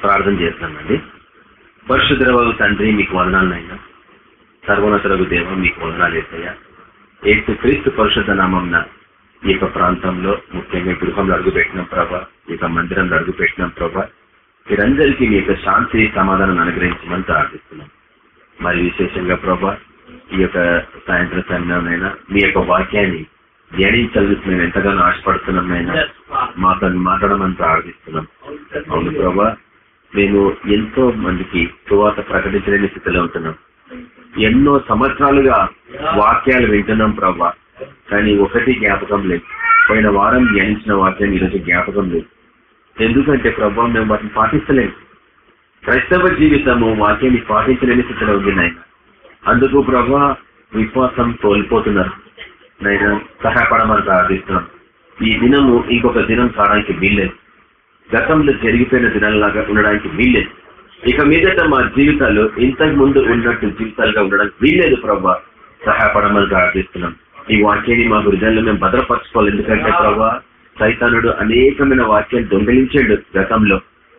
ప్రార్థన చేస్తానండి. పరిశుద్ధరవు తండ్రి మీకు వదనాలనైనా సర్వోన్నతరగు దేవం మీకు వదనాలు వేసయ్యా ఏసు క్రీస్తు పరిశుద్ధ నామంన ఈ యొక్క ప్రాంతంలో ముఖ్యంగా గృహంలో అడుగుపెట్టినాం ప్రభా ఈ యొక్క మందిరంలో అడుగుపెట్టినాం ప్రభా మీరందరికీ మీ యొక్క శాంతి సమాధానం అనుగ్రహించమని ప్రార్థిస్తున్నాం. మరి విశేషంగా ప్రభా ఈ యొక్క సాయంత్రం సమయంలోనైనా మీ యొక్క వాక్యాన్ని ధ్యానించాలని మేము ఎంతగానో ఆశపడుతున్నాం అయినా మాతో మాట్లాడమని ప్రార్థిస్తున్నాం. అవును ప్రభా మేము ఎంతో మందికి తువాత ప్రకటించలేని స్థితిలో ఉంటున్నాం. ఎన్నో సంవత్సరాలుగా వాక్యాలు వింటున్నాం ప్రభా. కానీ ఒకటి జ్ఞాపకం లేదు. పోయిన వారం ధ్యానించిన వాక్యం ఈరోజు జ్ఞాపకం లేదు. ఎందుకంటే ప్రభావం మేము వాటిని పాటిస్తలేము క్రైస్తవ జీవితము వాక్యాన్ని పాటించలేని స్థితిలో ఉంది నాయన. అందుకు ప్రభా విశ్వాసం కోల్పోతున్నారు. నాయన సహాయపడమని ప్రార్థిస్తున్నాం. ఈ దినము ఇంకొక దినం కావడానికి వీల్లేదు. గతంలో జరిగిపోయిన దినాలలాగా ఉండడానికి వీల్లేదు. ఇక మీదట మా జీవితాలు ఇంతకు ముందు ఉన్నట్టు జీవితాలుగా ఉండడానికి వీల్లేదు ప్రభా సహాయపడమని ప్రార్థిస్తున్నాం. ఈ వాక్యాన్ని మా హృదయంలో మేము భద్రపరచుకోవాలి. ఎందుకంటే ప్రభా సైతానుడు అనేకమైన వాక్యాలు దొంగలించాడు గతంలో.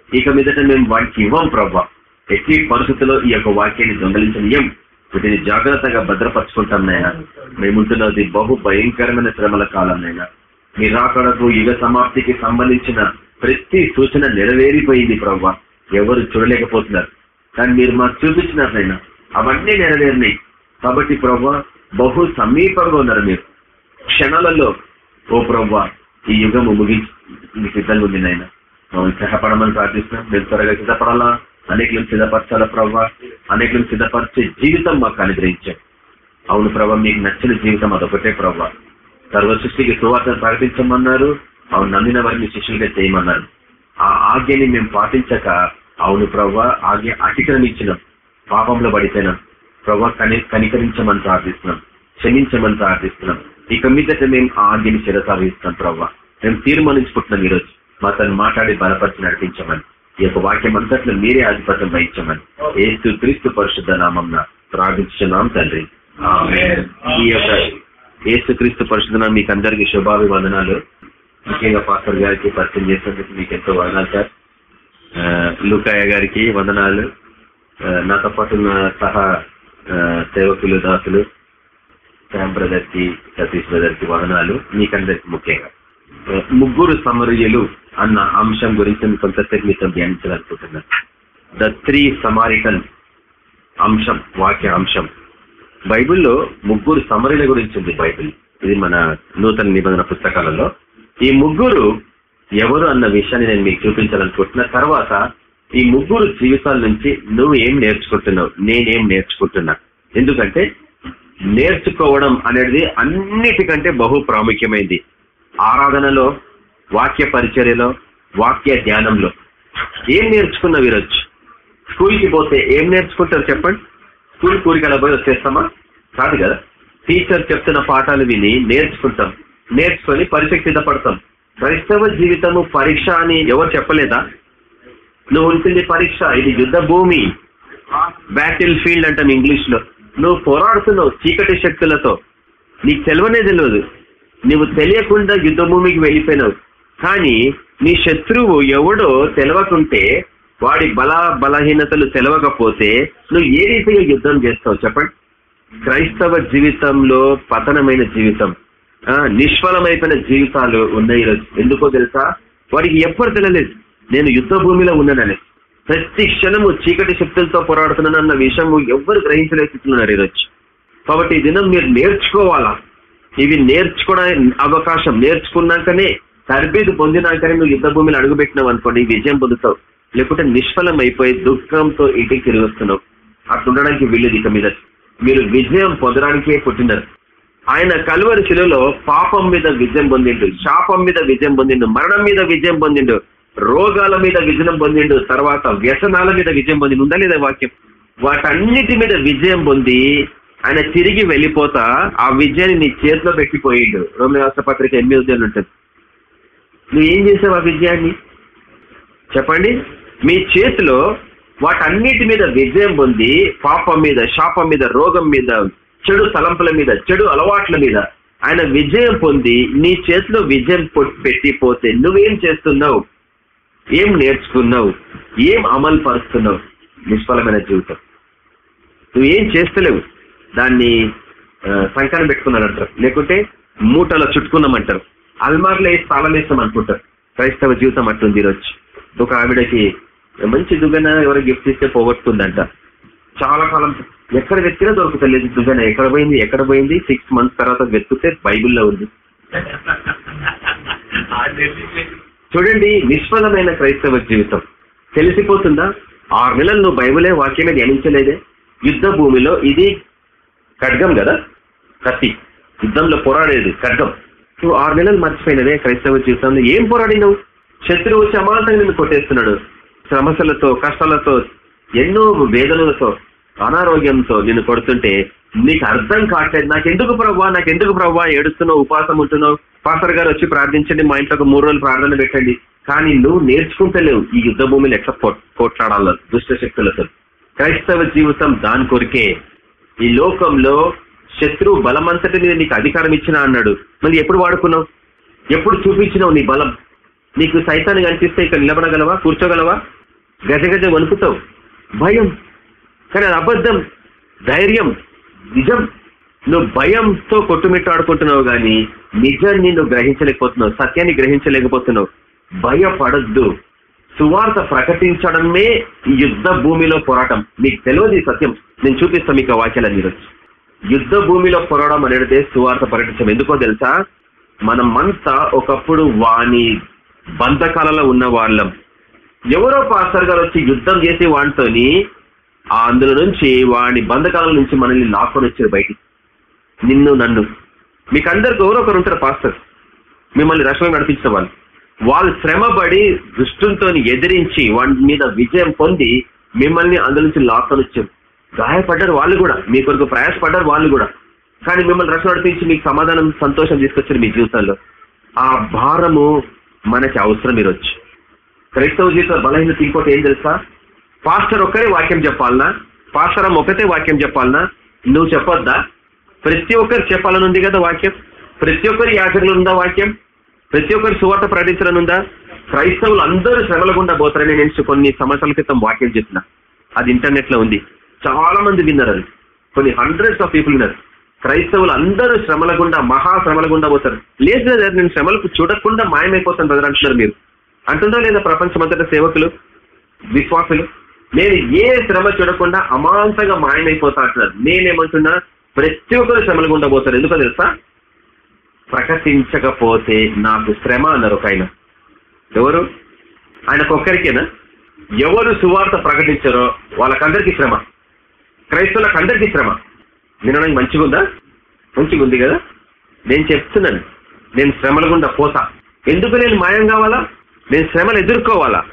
ఇక మీదట మేము వాటికి ఇవ్వం ప్రభా ఎట్టి పరిస్థితుల్లో ఈ యొక్క వాక్యాన్ని దొంగలించనియం వీటిని జాగ్రత్తగా భద్రపరచుకుంటాం నైనా మేముంటున్నది బహు భయంకరమైన శ్రమల కాలం నైనా మీ రాకడకు యుగ సమాప్తికి సంబంధించిన ప్రతి సూచన నెరవేరిపోయింది ప్రభా. ఎవరు చూడలేకపోతున్నారు. కానీ మీరు మాకు చూపించినారైనా అవన్నీ నెరవేరినాయి. కాబట్టి ప్రభా బహు సమీపంగా ఉన్నారు మీరు. క్షణాలలో ఓ ప్రభా ఈ యుగము ముగించి మీ సిద్ధంగా ఉంది నాయన. మమ్మల్ని సిద్ధపడమని ప్రార్థిస్తున్నాం. మేము త్వరగా సిద్ధపడాలా? అనేకలను సిద్ధపరచాలా ప్రభా? అనేకలను సిద్ధపరిచే జీవితం మాకు అనుగ్రహించాం అవును ప్రభా మీకు నచ్చిన జీవితం అదొకటే ప్రభా. సర్వ సృష్టికి సువార్తను ప్రకటించమన్నారు. అవును నమ్మిన వారిని శిష్యులుగా చేయమన్నారు ఆ ఆజ్ఞని మేము పాటించక అవును ప్రభా ఆజ్ఞ అతిక్రమించినాం. పాపంలో పడిపోయినాం. ప్రభా కని కనికరించమని ప్రార్థిస్తున్నాం. క్షమించమని ప్రార్థిస్తున్నాం. ఇక మీదట మేము ఆ ఆజ్ఞని శిరసాగిస్తాం ప్రభా మేము తీర్మానించుకుంటున్నాం ఈరోజు. మా తను మాట్లాడి బలపరిచి నడిపించమని. ఈ యొక్క వాక్యం అంతట్లో మీరే ఆధిపత్యం వహించమని. ఏసు క్రీస్తు పరిశుద్ధ నామం ప్రార్థించున్నాం తండ్రి. ఈ యొక్క ఏసు క్రీస్తు పరిశుద్ధ మీకు అందరికీ శుభాభివందనాలు. ముఖ్యంగా పాస్టర్ గారికి పరిచయం చేసినందుకు మీకు ఎంతో వందనాలు సార్. లూకాయ గారికి వందనాలు. నాతో పాటు సహా సేవకులు దాసులు శ్యామ్ బ్రదర్కి సతీష్ బ్రదర్కి వదనాలు. మీకందరికి ముఖ్యంగా. ముగ్గురు సమరయులు అన్న అంశం గురించి కొంతసేపు మీతో ధ్యానించాలనుకుంటున్నాను. ద త్రీ సమారికన్ అంశం వాక్య అంశం. బైబిల్లో ముగ్గురు సమరుల గురించి ఉంది బైబిల్. ఇది మన నూతన నిబంధన పుస్తకాలలో. ఈ ముగ్గురు ఎవరు అన్న విషయాన్ని నేను మీకు చూపించాలనుకుంటున్న తర్వాత ఈ ముగ్గురు జీవితాల నుంచి నువ్వు ఏం నేర్చుకుంటున్నావు నేనేం నేర్చుకుంటున్నా? ఎందుకంటే నేర్చుకోవడం అనేది అన్నిటికంటే బహు ప్రాముఖ్యమైంది. ఆరాధనలో వాక్య పరిచర్యలో వాక్య ధ్యానంలో. ఏం నేర్చుకున్నావు ఈరోజు? స్కూల్కి పోతే ఏం నేర్చుకుంటారు చెప్పండి? స్కూల్ కూలికల పోయి వచ్చేస్తామా? కాదు కదా. టీచర్ చెప్తున్న పాఠాలు విని నేర్చుకుంటాం. నేర్చుకొని పరీక్షకు సిద్ధపడతాం క్రైస్తవ జీవితము పరీక్ష అని ఎవరు చెప్పలేదా? నువ్వు ఉంటుంది పరీక్ష ఇది యుద్ధ భూమి. బ్యాటిల్ ఫీల్డ్ అంటాం ఇంగ్లీష్లో నువ్వు పోరాడుతున్నావు చీకటి శక్తులతో. నీకు తెలివనే తెలియదు. నువ్వు తెలియకుండా యుద్ధ భూమికి వెళ్ళిపోయినావు. కానీ నీ శత్రువు ఎవడో తెలవకుంటే వాడి బల బలహీనతలు తెలవకపోతే నువ్వు ఏ రీతిగా యుద్ధం చేస్తావు చెప్పండి? క్రైస్తవ జీవితంలో పతనమైన జీవితం. నిష్ఫలమైపోయిన జీవితాలు ఉన్నాయి. ఈరోజు ఎందుకో తెలుసా? వాడికి ఎవ్వరు తెలియలేదు. నేను యుద్ధ భూమిలో ఉన్నానని. ప్రతి క్షణము చీకటి శక్తులతో పోరాడుతున్నాను అన్న విషయం ఎవ్వరు స్థితిలో ఈరోజు. కాబట్టి ఈ దినం మీరు నేర్చుకోవాలా? ఇవి నేర్చుకోవడానికి అవకాశం. నేర్చుకున్నాకనే తరబేది పొందినాకనే నువ్వు యుద్ధ భూమిలో అడుగుపెట్టినావు అనుకోండి విజయం పొందుతావు. లేకుంటే నిష్ఫలం అయిపోయి దుఃఖంతో ఇంటికి తిరిగి వస్తున్నావు. అట్లా ఉండడానికి వీళ్ళది ఇక మీద. మీరు విజయం పొందడానికే పుట్టినారు. ఆయన కలువరి శిలలో పాపం మీద విజయం పొందిండు శాపం మీద విజయం పొందిండు మరణం మీద విజయం పొందిండు రోగాల మీద విజయం పొందిండు తర్వాత వ్యసనాల మీద విజయం పొందిండు ఉందా లేదా వాక్యం? వాటన్నిటి మీద విజయం పొంది ఆయన తిరిగి వెళ్ళిపోతా ఆ విజయాన్ని నీ చేతిలో పెట్టిపోయిండు. రోమిరాష్ట్ర పత్రిక ఎనిమిది ఉంటుంది. నువ్వు ఏం చేసావు ఆ విజయాన్ని? చెప్పండి. మీ చేతిలో వాటన్నిటి మీద విజయం పొంది పాపం మీద శాపం మీద రోగం మీద చెడు తలంపుల మీద చెడు అలవాట్ల మీద ఆయన విజయం పొంది నీ చేతిలో విజయం పెట్టిపోతే నువ్వేం చేస్తున్నావు? ఏం నేర్చుకున్నావు? ఏం అమలు పరుస్తున్నావు? నిష్ఫలమైన జీవితం. నువ్వు ఏం చేస్తలేవు? దాన్ని ఆ, సంకనం అంటారు లేకుంటే మూటలో చుట్టుకున్నామంటారు అల్మార్లో వేసి తాళం వేస్తాం అనుకుంటారు. క్రైస్తవ జీవితం అట్టుంది ఈరోజు. ఒక ఆవిడకి మంచి దుగ్గన ఎవరో గిఫ్ట్ ఇస్తే పోగొట్టుకుందంట. చాలా కాలం ఎక్కడ వెతికినా దొరుకుతలేదు. దుగ్గన ఎక్కడ పోయింది ఎక్కడ పోయింది? సిక్స్ మంత్స్ తర్వాత వెతికితే బైబిల్లో ఉంది. చూడండి నిష్ఫలమైన క్రైస్తవ జీవితం. తెలిసిపోతుందా? ఆరు నెలలు నువ్వు బైబిలే వాక్యమే ధ్యానించలేదే. యుద్ధ భూమిలో ఇది ఖడ్గం కదా? కత్తి. యుద్ధంలో పోరాడేది ఖడ్గం. నువ్వు ఆరు నెలలు మర్చిపోయినదే క్రైస్తవ జీవితంలో ఏం పోరాడినవు? శత్రువు వచ్చి నిన్ను కొట్టేస్తున్నాడు. సమస్యలతో కష్టాలతో ఎన్నో వేదనలతో అనారోగ్యంతో నిన్ను కొడుతుంటే నీకు అర్థం కావట్లేదు. నాకెందుకు ప్రవ్వా? నాకెందుకు ప్రవ్వా? ఏడుస్తున్నావు ఉపాసం ఉంటున్నావు. పాస్టర్ గారు వచ్చి ప్రార్థించండి మా ఇంట్లో ఒక మూడు రోజులు ప్రార్థన పెట్టండి. కానీ నువ్వు నేర్చుకుంటలేవు ఈ యుద్ధ భూమిని ఎట్లా కొట్లాడాలో పోట్లాడాల దుష్ట శక్తులతో క్రైస్తవ జీవితం దాని కొరికే. ఈ లోకంలో శత్రువు బలమంతటి మీద నీకు అధికారం ఇచ్చినా అన్నాడు. మళ్ళీ ఎప్పుడు వాడుకున్నావు? ఎప్పుడు చూపించినావు నీ బలం? నీకు సైతాన్ని కనిపిస్తే ఇక్కడ నిలబడగలవా? కూర్చోగలవా? గజ గజ వణుకుతావు. భయం. కానీ అది అబద్ధం ధైర్యం నిజం. నువ్వు భయంతో కొట్టుమిట్టాడుకుంటున్నావు కానీ నిజాన్ని నువ్వు గ్రహించలేకపోతున్నావు సత్యాన్ని గ్రహించలేకపోతున్నావు. భయపడద్దు. సువార్త ప్రకటించడమే ఈ యుద్ధ భూమిలో పోరాటం. మీకు తెలియదు ఈ సత్యం. నేను చూపిస్తాను మీకు వాక్యాల మీరు ఈరోజు. యుద్ధ భూమిలో పోరాటం అనేది సువార్త ప్రకటించడం. ఎందుకో తెలుసా? మనం మనమంతా ఒకప్పుడు వాని బంధకాలలో ఉన్న వాళ్ళం. ఎవరో పాస్టర్ గారు వచ్చి యుద్ధం చేసి వాడితోని అందులో నుంచి వాడి బంధకాల నుంచి మనల్ని లాక్కొని వచ్చారు బయటికి. నిన్ను నన్ను. మీకు అందరికి ఎవరో ఒకరు ఉంటారు పాస్టర్. మిమ్మల్ని రక్షణ నడిపించిన వాళ్ళు. వాళ్ళు శ్రమపడి దుష్టులతో ఎదిరించి వాడి మీద విజయం పొంది మిమ్మల్ని అందులో నుంచి లాక్కొని వచ్చారు. గాయపడ్డారు వాళ్ళు కూడా. మీ కొరకు ప్రయాసపడ్డారు వాళ్ళు కూడా. కానీ మిమ్మల్ని రక్షణ నడిపించి మీకు సమాధానం సంతోషం తీసుకొచ్చారు మీ జీవితంలో ఆ భారము మనకి అవసరం ఈరోజు. క్రైస్తవ జీవిత బలహీనత ఇంకోటి ఏం తెలుసా? పాస్టర్ ఒక్కరే వాక్యం చెప్పాలనా? పాస్టర్ అమ్మ ఒకటే వాక్యం చెప్పాలనా? నువ్వు చెప్పొద్దా? ప్రతి ఒక్కరు చెప్పాలని ఉంది కదా వాక్యం? ప్రతి ఒక్కరి యాచకులు ఉందా వాక్యం? ప్రతి ఒక్కరు సువార్త ప్రకటించాలనుందా క్రైస్తవులు అందరూ శ్రమల గుండా పోతారని నేను కొన్ని సంవత్సరాల క్రితం వాక్యం చెప్పిన. అది ఇంటర్నెట్లో ఉంది. చాలా మంది విన్నారు అది. కొన్ని హండ్రెడ్స్ ఆఫ్ పీపుల్ విన్నారు. క్రైస్తవులు అందరూ శ్రమల గుండా మహా శ్రమల గుండా పోతారు. లేదు లేదా నేను శ్రమలకు చూడకుండా మాయమైపోతాను బ్రదర్ అంటున్నారు మీరు. అంటుందా లేదా ప్రపంచమంతటా సేవకులు విశ్వాసులు? నేను ఏ శ్రమ చూడకుండా అమాంతంగా మాయమైపోతా అంటున్నారు. నేనేమంటున్నా ప్రతి ఒక్కరు శ్రమలు గుండా పోతారు ఎందుకో తెలుసా? ప్రకటించకపోతే నాకు శ్రమ అన్నారు ఒక ఆయన. ఎవరు? ఆయనకు ఒక్కరికేనా? ఎవరు సువార్త ప్రకటించారో వాళ్ళకందరికీ శ్రమ. క్రైస్తవులకు అందరికీ శ్రమ. వినడానికి మంచిగుందా? మంచిగుంది మంచిగా ఉంది కదా? నేను చెప్తున్నాను. నేను శ్రమల గుండా పోతా. ఎందుకు నేను మాయం కావాలా? నేను శ్రమలు ఎదుర్కోవాలా?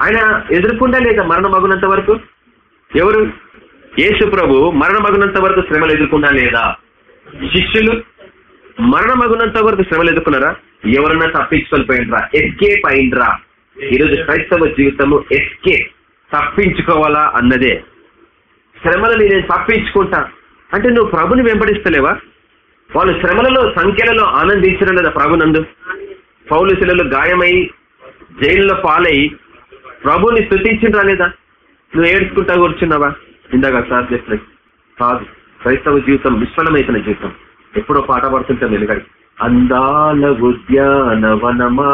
ఆయన ఎదుర్కొండా లేదా మరణ మగునంత వరకు? ఎవరు? యేసు ప్రభు మరణ మగునంత వరకు శ్రమలు ఎదుర్కొండా లేదా? శిష్యులు మరణ మగునంత వరకు శ్రమలు ఎదుర్కొన్నారా? ఎవరన్నా తప్పించుకొని పోయినరా ఎస్కేప్ అయిండ్రా? ఈరోజు క్రైస్తవ జీవితము ఎస్కేప్ తప్పించుకోవాలా అన్నదే. శ్రమలని నేను తప్పించుకుంటా. అంటే నువ్వు ప్రభుని వెంబడిస్తలేవా? వాళ్ళు శ్రమలలో సంఖ్యలలో ఆనందించడం లేదా ప్రభునందు? పౌలు శిలలో గాయమై జైల్లో పాలై ప్రభుని స్థుతించిండ్రా లేదా? నువ్వు ఏడ్చుకుంటా కూర్చున్నావా? ఇందాక సార్ చెప్పిన కాదు క్రైస్తవ జీవితం విశ్వలమైతున్న జీవితం. ఎప్పుడో పాట పడుతుంటాం వెనుకడి అందాల ఉద్యానవనమా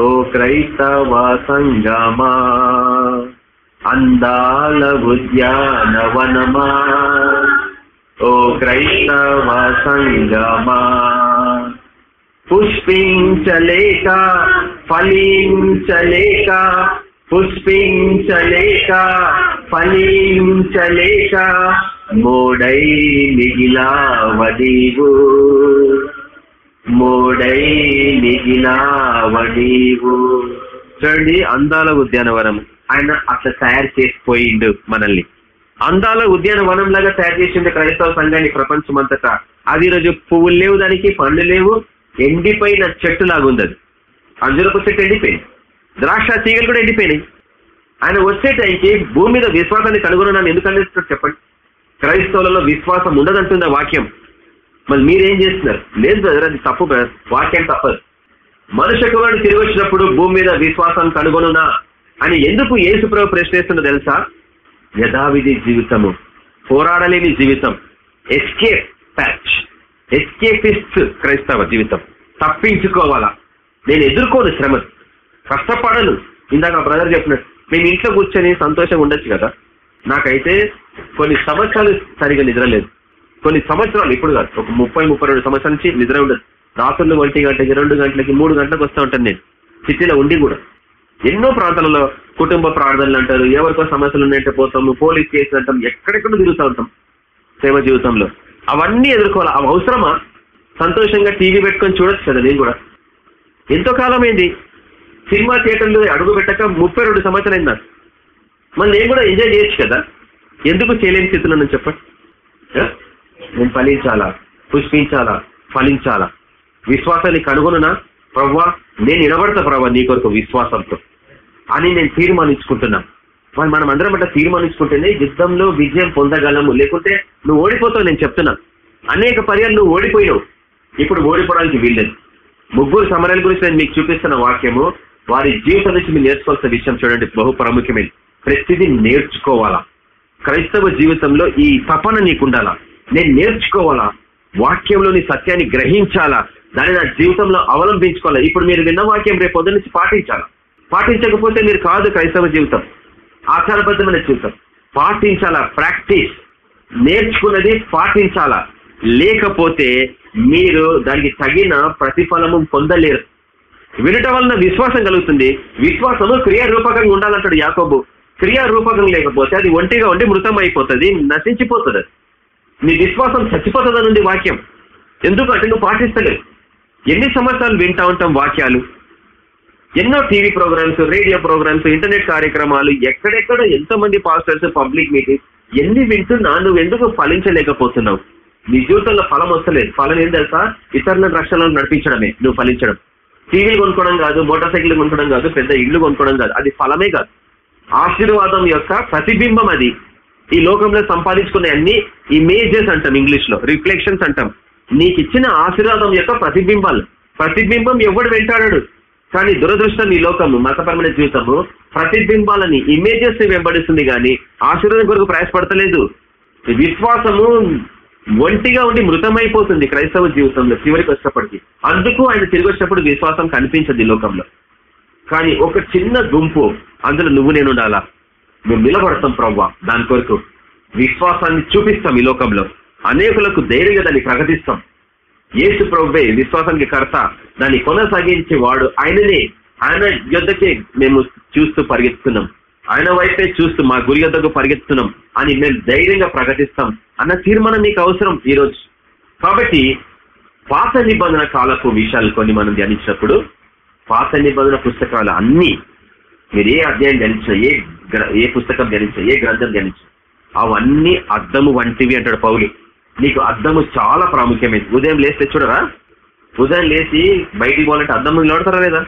ఓ క్రైస్తవ సంగమా? అందాల ఉద్యానవనమా ఓ క్రైస్తవ సంగమా? పుష్పించలేక ఫలించలేక పుష్పించలేక ఫలించలేక మోడై మిగిలావడీవు మోడై మిగిలావడీవు చూడండి అందాల ఉద్యానవనం ఆయన అట్లా తయారు చేసిపోయిండు మనల్ని. అందాల ఉద్యానవనం లాగా తయారు చేసింది క్రైస్తవ సంఘాన్ని ప్రపంచమంతటా. అది ఈరోజు పువ్వులు లేవు దానికి పండ్లు లేవు ఎండిపోయిన చెట్టు లాగుంది అది. అంజురపు చెట్టు ఎండిపోయింది. ద్రాక్ష తీగలు కూడా ఎండిపోయినాయి. ఆయన వచ్చే టైంకి భూమి మీద విశ్వాసాన్ని కనుగొనని ఎందుకు చెప్పండి. క్రైస్తవులలో విశ్వాసం ఉండదంటుంది వాక్యం. మరి మీరేం చేస్తున్నారు? లేదు బ్రదర్ అది తప్పు బ్రదర్. వాక్యం తప్పదు. మనుష్య కుమారుడు తిరిగి వచ్చినప్పుడు భూమి మీద విశ్వాసం కనుగొనునా అని ఎందుకు యేసుప్రభు ప్రశ్నిస్తుందో తెలుసా? యథావిధి జీవితము పోరాడలేని జీవితం ఎస్కేప్ ప్యాచ్ ఎస్కేపిస్ట్ క్రైస్తవ జీవితం. తప్పించుకోవాలా? నేను ఎదుర్కోను శ్రమ కష్టపడను. ఇందాక బ్రదర్ చెప్పినట్టు మేము ఇంట్లో కూర్చొని సంతోషంగా ఉండొచ్చు కదా. నాకైతే కొన్ని సంవత్సరాలు సరిగా నిద్ర లేదు. కొన్ని సంవత్సరాలు ఇప్పుడు కాదు ఒక ముప్పై ముప్పై రెండు సంవత్సరాల నుంచి నిద్ర ఉండదు. రాత్రులు ఒంటి గంటకి రెండు గంటలకి మూడు గంటలకు వస్తూ ఉంటాను నేను సిటీలో ఉండి కూడా. ఎన్నో ప్రాంతాలలో కుటుంబ ప్రార్థనలు అంటారు ఎవరికో సమస్యలు ఉన్నాయంటే పోతాము పోలీస్ కేసులు అంటాం ఎక్కడెక్కడ తిరుగుతూ ఉంటాం సేవ జీవితంలో. అవన్నీ ఎదుర్కోవాలి? అవి అవసరమా? సంతోషంగా టీవీ పెట్టుకొని చూడొచ్చు కదా నేను కూడా. ఎంతో కాలమైంది సినిమా థియేటర్లో అడుగు పెట్టక ముప్పై రెండు సంవత్సరాలు అయింది నాకు. నేను కూడా ఎంజాయ్ చేయొచ్చు కదా? ఎందుకు చేయలేని స్థితిలో నేను చెప్పండి. నేను ఫలించాలా? పుష్పించాలా? ఫలించాలా? విశ్వాసాన్ని కనుగొనునా? ప్రవ్వా నేను నిలబడతా ప్రవ్వా నీ కొరకు విశ్వాసంతో. అని నేను తీర్మానించుకుంటున్నా. మరి మనం అందరం అట్లా తీర్మానించుకుంటేనే యుద్ధంలో విజయం పొందగలము. లేకుంటే నువ్వు ఓడిపోతావు నేను చెప్తున్నా. అనేక పర్యాలు నువ్వు ఓడిపోయినావు. ఇప్పుడు ఓడిపోవడానికి వీల్లేదు. ముగ్గురు సమరాల గురించి నేను మీకు చూపిస్తున్న వాక్యము వారి జీవితం నుంచి మీరు నేర్చుకోవాల్సిన విషయం చూడండి. బహు ప్రాముఖ్యమైనది. ప్రతిదీ నేర్చుకోవాలా? క్రైస్తవ జీవితంలో ఈ తపన నీకుండాలా? నేను నేర్చుకోవాలా? వాక్యంలోని సత్యాన్ని గ్రహించాలా? దాన్ని నా జీవితంలో అవలంబించుకోవాలా? ఇప్పుడు మీరు విన్న వాక్యం రేపు పొద్దు నుంచి పాటించాలా? పాటించకపోతే మీరు కాదు క్రైస్తవ జీవితం. ఆచారబద్ధమైన జీవితం. పాటించాలా? ప్రాక్టీస్. నేర్చుకున్నది పాటించాలా? లేకపోతే మీరు దానికి తగిన ప్రతిఫలము పొందలేరు. వినట వలన విశ్వాసం కలుగుతుంది. విశ్వాసము క్రియారూపకంగా ఉండాలంటాడు యాకోబు. క్రియారూపకం లేకపోతే అది ఒంటిగా ఉండి మృతం అయిపోతుంది నశించిపోతుంది. నీ విశ్వాసం చచ్చిపోతుంది నుండి వాక్యం. ఎందుకంటే నువ్వు పాటిస్తలేవు? ఎన్ని సంవత్సరాలు వింటా ఉంటాం వాక్యాలు? ఎన్నో TV programmes radio programmes internet కార్యక్రమాలు ఎక్కడెక్కడ ఎంతో మంది పాస్టర్స్ పబ్లిక్ మీటింగ్స్ ఎన్ని వింటున్నా నువ్వు ఎందుకు ఫలించలేకపోతున్నావు? నీ జీవితంలో ఫలం వస్తలేదు. ఫలం ఏం తెలుసా? ఇతరుల రక్షణలో నడిపించడమే. నువ్వు ఫలించడం. టీవీలు కొనుక్కోవడం కాదు మోటార్ సైకిల్ కొనుక్కోవడం కాదు పెద్ద ఇల్లు కొనుక్కోవడం కాదు. అది ఫలమే కాదు. ఆశీర్వాదం యొక్క ప్రతిబింబం అది. ఈ లోకంలో సంపాదించుకునే అన్ని ఇమేజెస్ అంటాం ఇంగ్లీష్లో రిఫ్లెక్షన్స్ అంటాం. నీకు ఇచ్చిన ఆశీర్వాదం యొక్క ప్రతిబింబాలు. ప్రతిబింబం ఎవడు వెంటాడాడు? కానీ దురదృష్టం ఈ లోకము మతపరమైన జీవితము. ప్రతిబింబాలని ఇమేజెస్ని వెంబడిస్తుంది కానీ ఆశీర్వాదం కొరకు ప్రయాసపడతలేదు. విశ్వాసము ఒంటిగా ఉండి మృతమైపోతుంది క్రైస్తవ జీవితంలో చివరికి వచ్చేటప్పటికి అందుకు ఆయన తిరిగి వచ్చినప్పుడు విశ్వాసం కనిపించదు ఈ లోకంలో. కానీ ఒక చిన్న గుంపు అందులో నువ్వు నేను ఉండాలా? మేము నిలబడతాం ప్రవ్వా దాని కొరకు విశ్వాసాన్ని చూపిస్తాం ఈ లోకంలో. అనేకులకు ధైర్యంగా దాన్ని ప్రకటిస్తాం. ఏసు ప్రవ్వే విశ్వాసానికి కర్త దాన్ని కొనసాగించే వాడు ఆయననే. ఆయన యుద్ధకే మేము చూస్తూ పరిగెత్తుతున్నాం. ఆయన వైపే చూస్తూ మా గురి యొద్దకు పరిగెత్తున్నాం అని మేము ధైర్యంగా ప్రకటిస్తాం అన్న తీర్మానం నీకు అవసరం ఈరోజు. కాబట్టి పాత నిబంధన కాలపు విషయాలు కొన్ని మనం ధ్యానించినప్పుడు పాత నిబంధన పుస్తకాలు అన్ని మీరు ఏ అధ్యాయం ధ్యానించిన ఏ ఏ పుస్తకం ధ్యానించిన ఏ గ్రంథం ధ్యానించిన అవన్నీ అద్దము వంటివి అంటాడు పౌలు. నీకు అద్దము చాలా ప్రాముఖ్యమైనది ఉదయం లేస్తే చూడరా? ఉదయం లేచి బయటికి పోవాలంటే అద్దం నిలబడతారా లేదా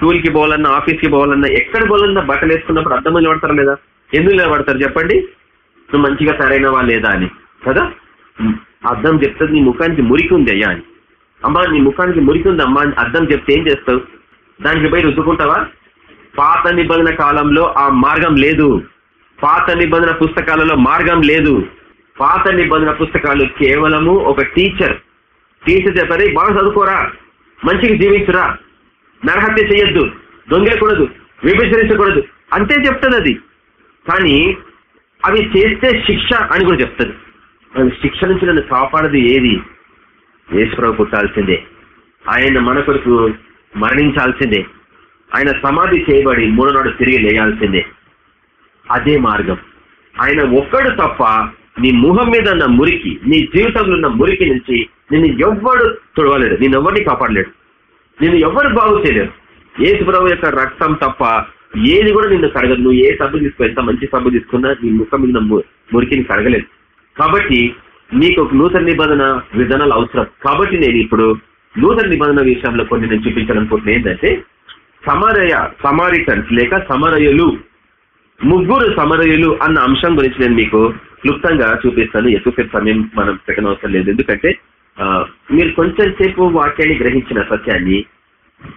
స్కూల్కి పోవాలన్నా ఆఫీస్కి పోవాలన్నా ఎక్కడ పోవాలన్నా బట్టలు వేసుకున్నప్పుడు ముందు నిలబడతారా లేదా? ఎందుకు నిలబడతారు చెప్పండి. నువ్వు మంచిగా సరైనవా లేదా అని. కదా? అద్దం చెప్తుంది నీ ముఖానికి మురికి ఉంది అయ్యా అని. అమ్మా నీ ముఖానికి మురికి ఉంది అమ్మా అని అద్దం చెప్తే ఏం చేస్తావు? దానికి పోయి రుద్దుకుంటావా? పాత నిబంధన కాలంలో ఆ మార్గం లేదు. పాత నిబంధన పుస్తకాలలో మార్గం లేదు. పాత నిబంధన పుస్తకాలు కేవలము ఒక టీచర్ టీచర్ చెప్పారు "ఏయ్, బాగా చదువుకోరా. మంచిగా జీవించురా. నరహత్య చేయొద్దు దొంగలకూడదు విభజించకూడదు అంతే చెప్తుంది అది కానీ అవి చేస్తే శిక్ష అని కూడా చెప్తుంది. అది శిక్ష నుంచి నన్ను కాపాడదు ఏది? యేసుప్రభు పుట్టాల్సిందే. ఆయన మన కొరకు మరణించాల్సిందే. ఆయన సమాధి చేయబడి మూడో నాడు తిరిగి లేయాల్సిందే. అదే మార్గం. ఆయన ఒక్కడు తప్ప నీ ముఖం మీద ఉన్న మురికి నీ జీవితంలో ఉన్న మురికి నుంచి నిన్ను ఎవ్వడు తుడవలేడు నేను ఎవరిని కాపాడలేడు. నేను ఎవరు బాగు చేయలేరు. ఏసు ప్రభు యొక్క రక్తం తప్ప ఏది కూడా నిన్ను కడగదు నువ్వు ఏ సబ్బు తీసుకో ఎంత మంచి సబ్బు తీసుకున్నా నీ ముఖం మీద మురికిని కడగలేదు కాబట్టి నీకు ఒక నూతన నిబంధన విధానాలు అవసరం. కాబట్టి నేను ఇప్పుడు నూతన నిబంధన విషయంలో కొన్ని నేను చూపించాలనుకుంటున్నా ఏంటంటే సమరయ సమారిటన్స్ లేక సమరయులు ముగ్గురు సమరయులు అన్న అంశం గురించి నేను మీకు క్లుప్తంగా చూపిస్తాను. ఎక్కువసేపు సమయం మనం పెట్టనవసరం లేదు. ఎందుకంటే మీరు కొంచెం సేపు వాక్యాన్ని గ్రహించిన సత్యాన్ని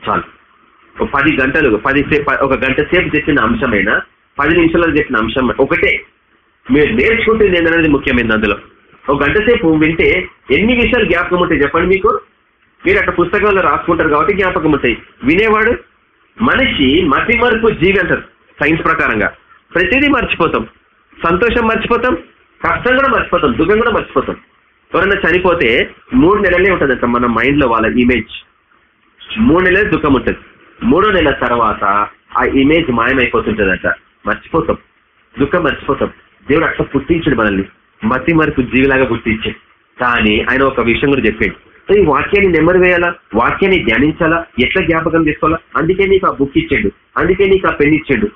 చాలు. ఒక పది గంటలు పది ఒక గంట సేపు చెప్పిన అంశమైనా పది నిమిషాలు చెప్పిన అంశం ఒకటే. మీరు నేర్చుకుంటుంది ఏంటనేది ముఖ్యమైనది అందులో. ఒక గంట సేపు వింటే ఎన్ని విషయాలు జ్ఞాపకం ఉంటాయి చెప్పండి మీకు? మీరు అట్లా పుస్తకాల్లో రాసుకుంటారు కాబట్టి జ్ఞాపకం ఉంటాయి. వినేవాడు మనిషి మతి మరుపు జీవి అంటారు సైన్స్ ప్రకారంగా. ప్రతిదీ మర్చిపోతాం. సంతోషం మర్చిపోతాం కష్టం కూడా మర్చిపోతాం దుఃఖం కూడా మర్చిపోతాం. ఎవరైనా చనిపోతే మూడు నెలలే ఉంటుందంట మన మైండ్లో వాళ్ళ ఇమేజ్ మూడు నెలలు దుఃఖం ఉంటుంది. మూడో నెలల తర్వాత ఆ ఇమేజ్ మాయమైపోతుంటదంట. మర్చిపోతాం. దుఃఖం మర్చిపోతాం. దేవుడు అట్లా పుట్టించాడు మనల్ని. మతి మరకు జీవిలాగా గుర్తించాడు కానీ ఆయన ఒక విషయం కూడా చెప్పాడు. సో ఈ వాక్యాన్ని నెమ్మది వేయాలా? వాక్యాన్ని ధ్యానించాలా? ఎట్లా జ్ఞాపకం చేసుకోవాలా? అందుకే నీకు ఆ బుక్ ఇచ్చాడు. అందుకే నీకు ఆ పెన్ ఇచ్చాడు.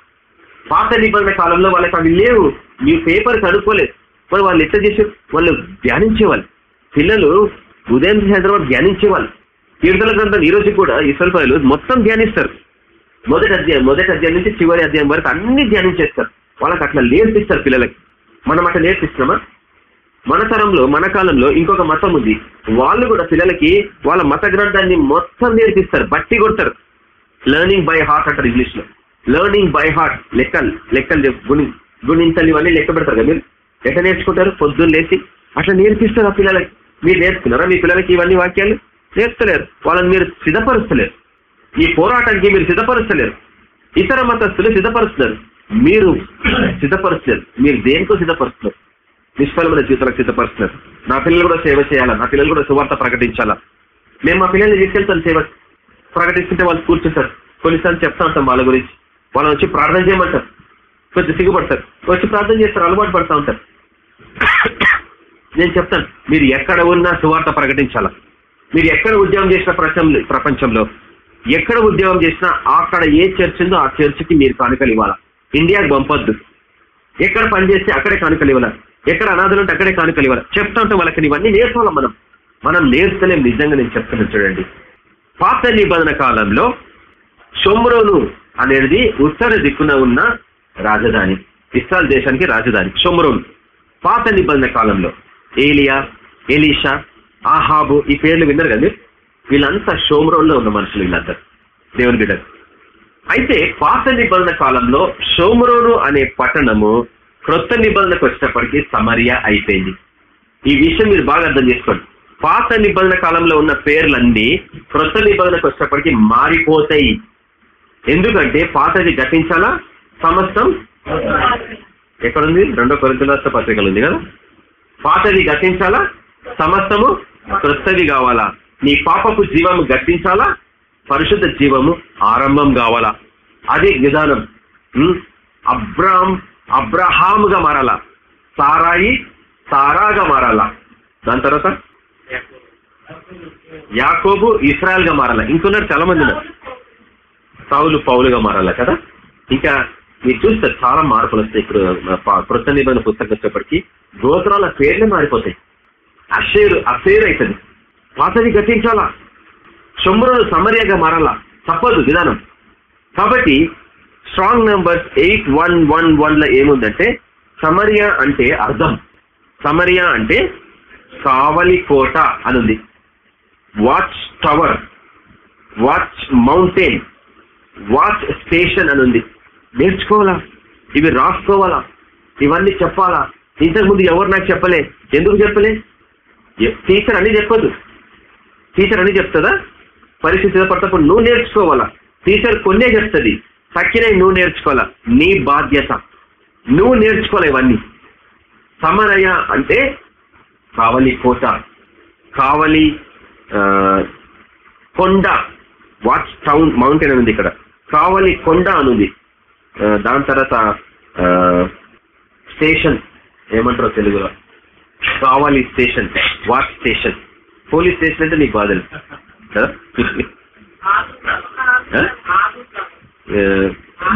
పాత నిబంధన కాలంలో వాళ్ళకి అవి లేవు. నీ పేపర్ కనుక్కోలేదు మరి వాళ్ళు ఎట్లా చేశారు? వాళ్ళు ధ్యానించేవాళ్ళు. పిల్లలు ఉదయం సాయంత్రం ధ్యానించేవాళ్ళు. కీర్తన గ్రంథం ఈ రోజు కూడా ఇసల్పాయలు మొత్తం ధ్యానిస్తారు. మొదటి అధ్యాయం మొదటి అధ్యాయం నుంచి చివరి అధ్యాయం వరకు అన్ని ధ్యానించేస్తారు. వాళ్ళకి అట్లా నేర్పిస్తారు పిల్లలకి. మనం అట్లా నేర్పిస్తున్నామా? మన తరంలో మన కాలంలో ఇంకొక మతం ఉంది. వాళ్ళు కూడా పిల్లలకి వాళ్ళ మత గ్రంథాన్ని మొత్తం నేర్పిస్తారు బట్టి కొడతారు. లెర్నింగ్ బై హార్ట్ అంటారు ఇంగ్లీష్లో లెర్నింగ్ బై హార్ట్ లెక్కలు లెక్కలు గుణి గుణింతలు ఇవన్నీ లెక్క పెడతారు కదా మీరు? ఎట్లా నేర్చుకుంటారు? పొద్దున్న లేచి అట్లా నేర్పిస్తారు ఆ పిల్లలకి. మీరు నేర్చుకున్నారా? మీ పిల్లలకి ఇవన్నీ వాక్యాలు? నేర్చలేరు. వాళ్ళని మీరు సిద్ధపరుస్తలేరు. ఈ పోరాటానికి మీరు సిద్ధపరుస్తలేరు. ఇతర మతస్థులు సిద్ధపరుస్తున్నారు. మీరు సిద్ధపరుస్తలేరు. మీరు దేనికో సిద్ధపరుస్తున్నారు. నిష్ఫలమైన జీవితాలకు సిద్ధపరుస్తున్నారు. నా పిల్లలు కూడా సేవ చేయాలా? నా పిల్లలు కూడా సువార్త ప్రకటించాలా? మేము మా పిల్లల్ని తీసుకెళ్తాం సేవ. ప్రకటిస్తుంటే వాళ్ళు కూర్చుంటారు. కొన్నిసార్లు చెప్తా ఉంటాం వాళ్ళ గురించి. వాళ్ళని వచ్చి ప్రార్థన చేయమంటారు. కొంచెం సిగ్గుపడతారు. వచ్చి ప్రార్థన చేస్తారు అలవాటు పడతా ఉంటారు. నేను చెప్తాను మీరు ఎక్కడ ఉన్నా సువార్త ప్రకటించాలా? మీరు ఎక్కడ ఉద్యోగం చేసిన ప్రపంచంలో ప్రపంచంలో? ఎక్కడ ఉద్యోగం చేసినా అక్కడ ఏ చర్చ్ ఉందో ఆ చర్చికి మీరు కానుకలు ఇవ్వాలా? ఇండియాకి పంపొద్దు. ఎక్కడ పని చేస్తే అక్కడే కానుకలు ఇవ్వాలా? ఎక్కడ అనాథలు ఉంటే అక్కడే కానుకలు ఇవ్వాలి? చెప్తా ఉంటే వాళ్ళకి ఇవన్నీ నేర్చుకోవాలి మనం. మనం నేర్చలేం నిజంగా నేను చెప్తున్నాను చూడండి. పాత నిబంధన కాలంలో షొమ్రోను అనేది ఉత్తర దిక్కున ఉన్న రాజధాని. ఇస్రాయల్ దేశానికి రాజధాని. షొమ్రోను. పాత నిబంధన కాలంలో ఏలియా ఎలీషా ఆహాబు ఈ పేర్లు విన్నారు కదా వీళ్ళంతా షోమ్రోన్లో ఉన్న మనుషులు వీళ్ళంతా దేవుని బిడ్డలు. అయితే పాత నిబంధన కాలంలో షోమ్రోను అనే పట్టణము క్రొత్త నిబంధనకు వచ్చినప్పటికీ సమరియా అయిపోయింది. ఈ విషయం మీరు బాగా అర్థం చేసుకోండి. పాత నిబంధన కాలంలో ఉన్న పేర్లన్నీ క్రొత్త నిబంధనకు వచ్చినప్పటికీ మారిపోతాయి. ఎందుకంటే పాతది గతించాలా? సమస్తం? ఎక్కడుంది? రెండో కొరింతల పత్రికలు ఉంది కదా? పాతది గతించాలా? సమస్తము క్రొత్తది కావాలా? నీ పాపపు జీవము గట్టించాలా పరిశుద్ధ జీవము ఆరంభం కావాలా? అదే విధానం. అబ్రామ్ అబ్రహాముగా మారాలా? సారాయి సారాగా మారాలా? దాని తర్వాత? యాకోబు ఇస్రాయల్గా మారాలా? ఇంకున్నారు చాలా మంది సౌలు పౌలుగా మారాలా కదా? ఇంకా మీరు చూస్తే చాలా మార్పులు వస్తాయి. ఇప్పుడు కృత నిబంధన పుస్తకం వచ్చేప్పటికి గోత్రాల పేర్లే మారిపోతాయి. అషేరు అషేర్ అవుతుంది పాతది గతించాలా? శుభ్రులు సమర్యగా మారాలా? తప్పదు విధానం. కాబట్టి strong numbers eight one one వన్లో ఏముందంటే సమరియా అంటే అర్థం. సమరియా అంటే కావలి కోట అనుంది. Watch tower watch mountain watch station అని ఉంది నేర్చుకోవాలా? ఇవి రాసుకోవాలా? ఇవన్నీ చెప్పాలా? ఇంతకుముందు ఎవరు నాకు చెప్పలే? ఎందుకు చెప్పలే? టీచర్ అని చెప్పదు టీచర్ అని చెప్తుందా? పరిస్థితి పడతప్పుడు నువ్వు నేర్చుకోవాలా? టీచర్ కొన్నే చెప్తుంది. తక్కినవి నువ్వు నేర్చుకోవాలా? నీ బాధ్యత. నువ్వు నేర్చుకోవాలి ఇవన్నీ? సమరయ అంటే కావలి కోట. కావలి కొండ. వాచ్ టౌన్ మౌంటైన్ ఉంది ఇక్కడ. కావలి కొండ అనుంది దాని తర్వాత స్టేషన్ ఏమంటారో తెలుగులో? కావాలి station what station. Police station అంటే నీకు బాధలు